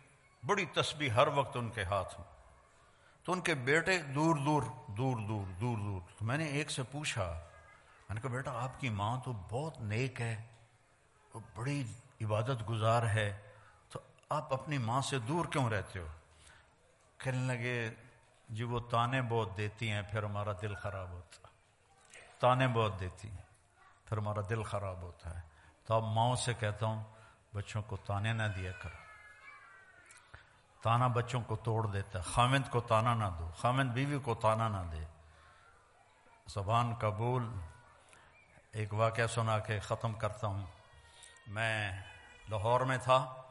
بڑی تسبیح ہر وقت ان کے ہاتھ میں۔ تو ان کے بیٹے دور دور دور دور دور دور۔ تو میں نے ایک سے پوچھا، میں نے کہا بیٹا، آپ کی ماں تو بہت نیک ہے وہ بڑی عبادت گزار ہے، تو آپ اپنی ماں سے دور کیوں رہتے ہو؟ کہنے لگے جی وہ تانے بہت دیتی ہیں، پھر ہمارا دل خراب ہوتا تانے بہت دیتی ہیں، پھر ہمارا دل خراب ہوتا ہے۔ تو اب ماؤں سے کہتا ہوں، بچوں کو تانے نہ دیا کرو۔ تانا بچوں کو توڑ دیتا ہے۔ خامند کو تانا نہ دو۔ خامند بیوی کو تانا نہ دے۔ زبان کا بول۔ ایک واقعہ سنا کے ختم کرتا ہوں۔ میں لاہور میں تھا۔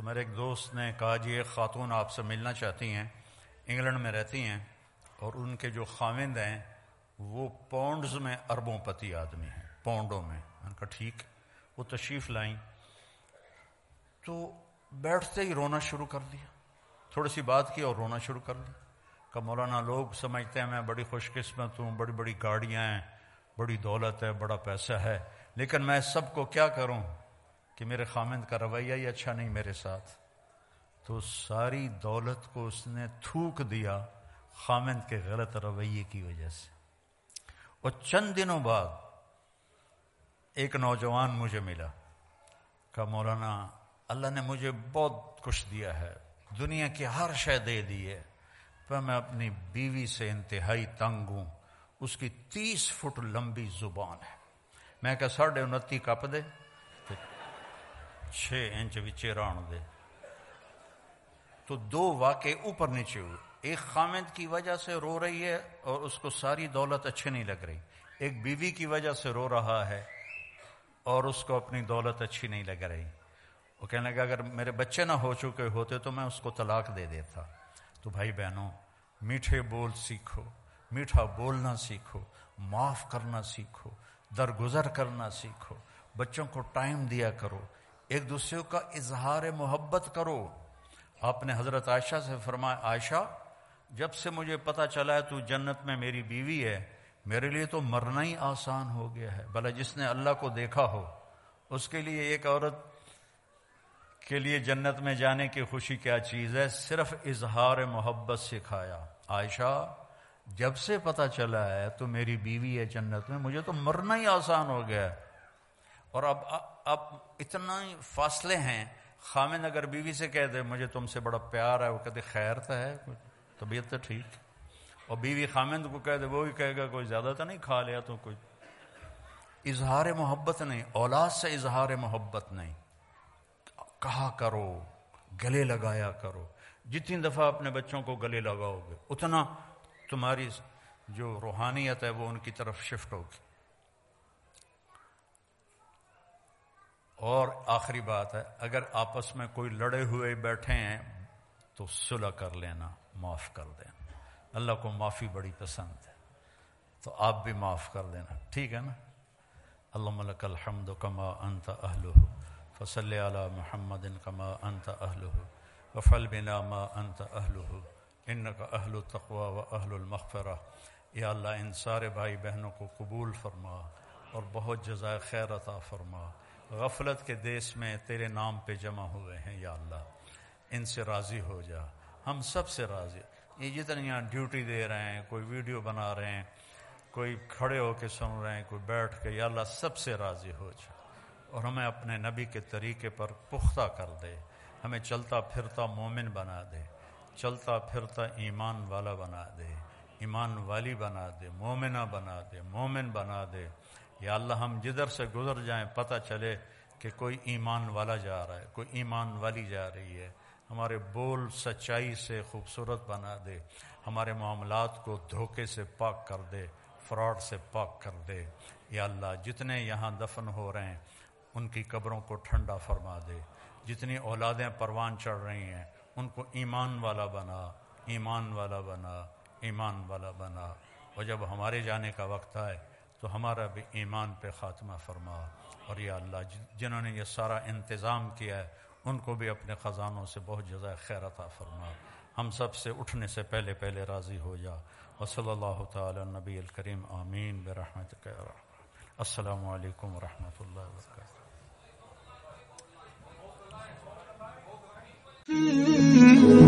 تو میرے ایک دوست نے کہا جی ایک خاتون آپ سے ملنا چاہتی ہیں، انگلینڈ میں رہتی ہیں اور ان کے جو خامند ہیں، وہ پونڈز میں اربوں پتی آدمی ہیں، پونڈوں میں۔ ان کا ٹھیک، وہ تشریف لائیں۔ تو بیٹھتے ہی رونا شروع کر دیا۔ تھوڑی سی بات کی اور رونا شروع کر دیا۔ کہ مولانا، لوگ سمجھتے ہیں میں بڑی خوش قسمت ہوں، بڑی بڑی گاڑیاں ہیں، بڑی دولت ہے، بڑا پیسہ ہے، لیکن میں سب کو کیا کروں؟ کہ میرے خامند کا رویہ ہی اچھا نہیں میرے ساتھ۔ تو ساری دولت کو اس نے تھوک دیا خامند کے غلط رویے کی وجہ سے۔ اور چند دنوں بعد ایک نوجوان مجھے ملا کہ مولانا، اللہ نے مجھے بہت کچھ دیا ہے، دنیا کی ہر شے دے دی ہے۔ پر میں اپنی بیوی سے انتہائی تنگ ہوں۔ اس کی تیس فٹ لمبی زبان ہے۔ میں کہ ساڑھے انتی کپ دے۔ چھ انچ وچے ران دے تو دو واقع اوپر نیچے ہوئے ایک خامد کی وجہ سے رو رہی ہے اور اس کو ساری دولت اچھی نہیں لگ رہی ایک بیوی کی وجہ سے رو رہا ہے اور اس کو اپنی دولت اچھی نہیں لگ رہی وہ کہنے لگا اگر میرے بچے نہ ہو چکے ہوتے تو میں اس کو طلاق دے دیتا تو بھائی بہنوں میٹھے بول سیکھو میٹھا بولنا سیکھو معاف کرنا سیکھو درگزر کرنا سیکھو بچوں کو ٹائم دیا کرو ایک دوسرے کا اظہار محبت کرو۔ آپ نے حضرت عائشہ سے فرمایا، عائشہ، جب سے مجھے پتا چلا ہے تو جنت میں میری بیوی ہے، میرے لیے تو مرنا ہی آسان ہو گیا ہے۔ بھلا جس نے اللہ کو دیکھا ہو، اس کے لیے ایک عورت کے لیے جنت میں جانے کی خوشی کیا چیز ہے؟ صرف اظہار محبت سکھایا۔ عائشہ، جب سے پتا چلا ہے تو میری بیوی ہے جنت میں، مجھے تو مرنا ہی آسان ہو گیا ہے۔ اور اب اب اتنا ہی فاصلے ہیں۔ خامن اگر بیوی سے کہہ دے، مجھے تم سے بڑا پیار ہے۔ وہ کہتے، خیر تو ہے، طبیعت تو ٹھیک۔ اور بیوی خامند کو کہہ دے، وہ بھی کہے گا، کوئی زیادہ تو نہیں کھا لیا تو کوئی۔ اظہار محبت نہیں، اولاد سے اظہار محبت نہیں۔ کہا کرو، گلے لگایا کرو۔ جتنی دفعہ اپنے بچوں کو گلے لگاؤ گے، اتنا تمہاری جو روحانیت ہے وہ ان کی طرف شفٹ ہوگی۔ اور آخری بات ہے، اگر آپس میں کوئی لڑے ہوئے بیٹھے ہیں، تو صلح کر لینا، معاف کر دینا۔ اللہ کو معافی بڑی پسند ہے، تو آپ بھی معاف کر دینا۔ ٹھیک ہے نا؟ اللہ ملک الحمد کما انت اہل فصل علی محمد کما انت اہل وفل بنا ما انت اہل ان کا اہل التقوا و اہل المغفرہ۔ یا اللہ، ان سارے بھائی بہنوں کو قبول فرما اور بہت جزائے خیر عطا فرما۔ غفلت کے دیس میں تیرے نام پہ جمع ہوئے ہیں، یا اللہ، ان سے راضی ہو جا۔ ہم سب سے راضی۔ یہ جتنی یہاں ڈیوٹی دے رہے ہیں، کوئی ویڈیو بنا رہے ہیں، کوئی کھڑے ہو کے سن رہے ہیں، کوئی بیٹھ کے، یا اللہ، سب سے راضی ہو جا۔ اور ہمیں اپنے نبی کے طریقے پر پختہ کر دے۔ ہمیں چلتا پھرتا مومن بنا دے۔ چلتا پھرتا ایمان والا بنا دے۔ ایمان والی بنا دے۔ مومنہ بنا دے۔ مومن بنا دے۔ یا اللہ ہم جدھر سے گزر جائیں، پتہ چلے کہ کوئی ایمان والا جا رہا ہے، کوئی ایمان والی جا رہی ہے۔ ہمارے بول سچائی سے خوبصورت بنا دے۔ ہمارے معاملات کو دھوکے سے پاک کر دے، فراڈ سے پاک کر دے۔ یا اللہ، جتنے یہاں دفن ہو رہے ہیں، ان کی قبروں کو ٹھنڈا فرما دے۔ جتنی اولادیں پروان چڑھ رہی ہیں، ان کو ایمان والا بنا، ایمان والا بنا، ایمان والا بنا۔ اور جب ہمارے جانے کا وقت آئے تو ہمارا بھی ایمان پہ خاتمہ فرما۔ اور یا اللہ جنہوں نے یہ سارا انتظام کیا ہے، ان کو بھی اپنے خزانوں سے بہت جزائے خیر عطا فرما۔ ہم سب سے اٹھنے سے پہلے پہلے راضی ہو جا۔ وصلی اللہ تعالی نبی الکریم، آمین۔ برحمت السلام علیکم ورحمۃ اللہ وبرکاتہ۔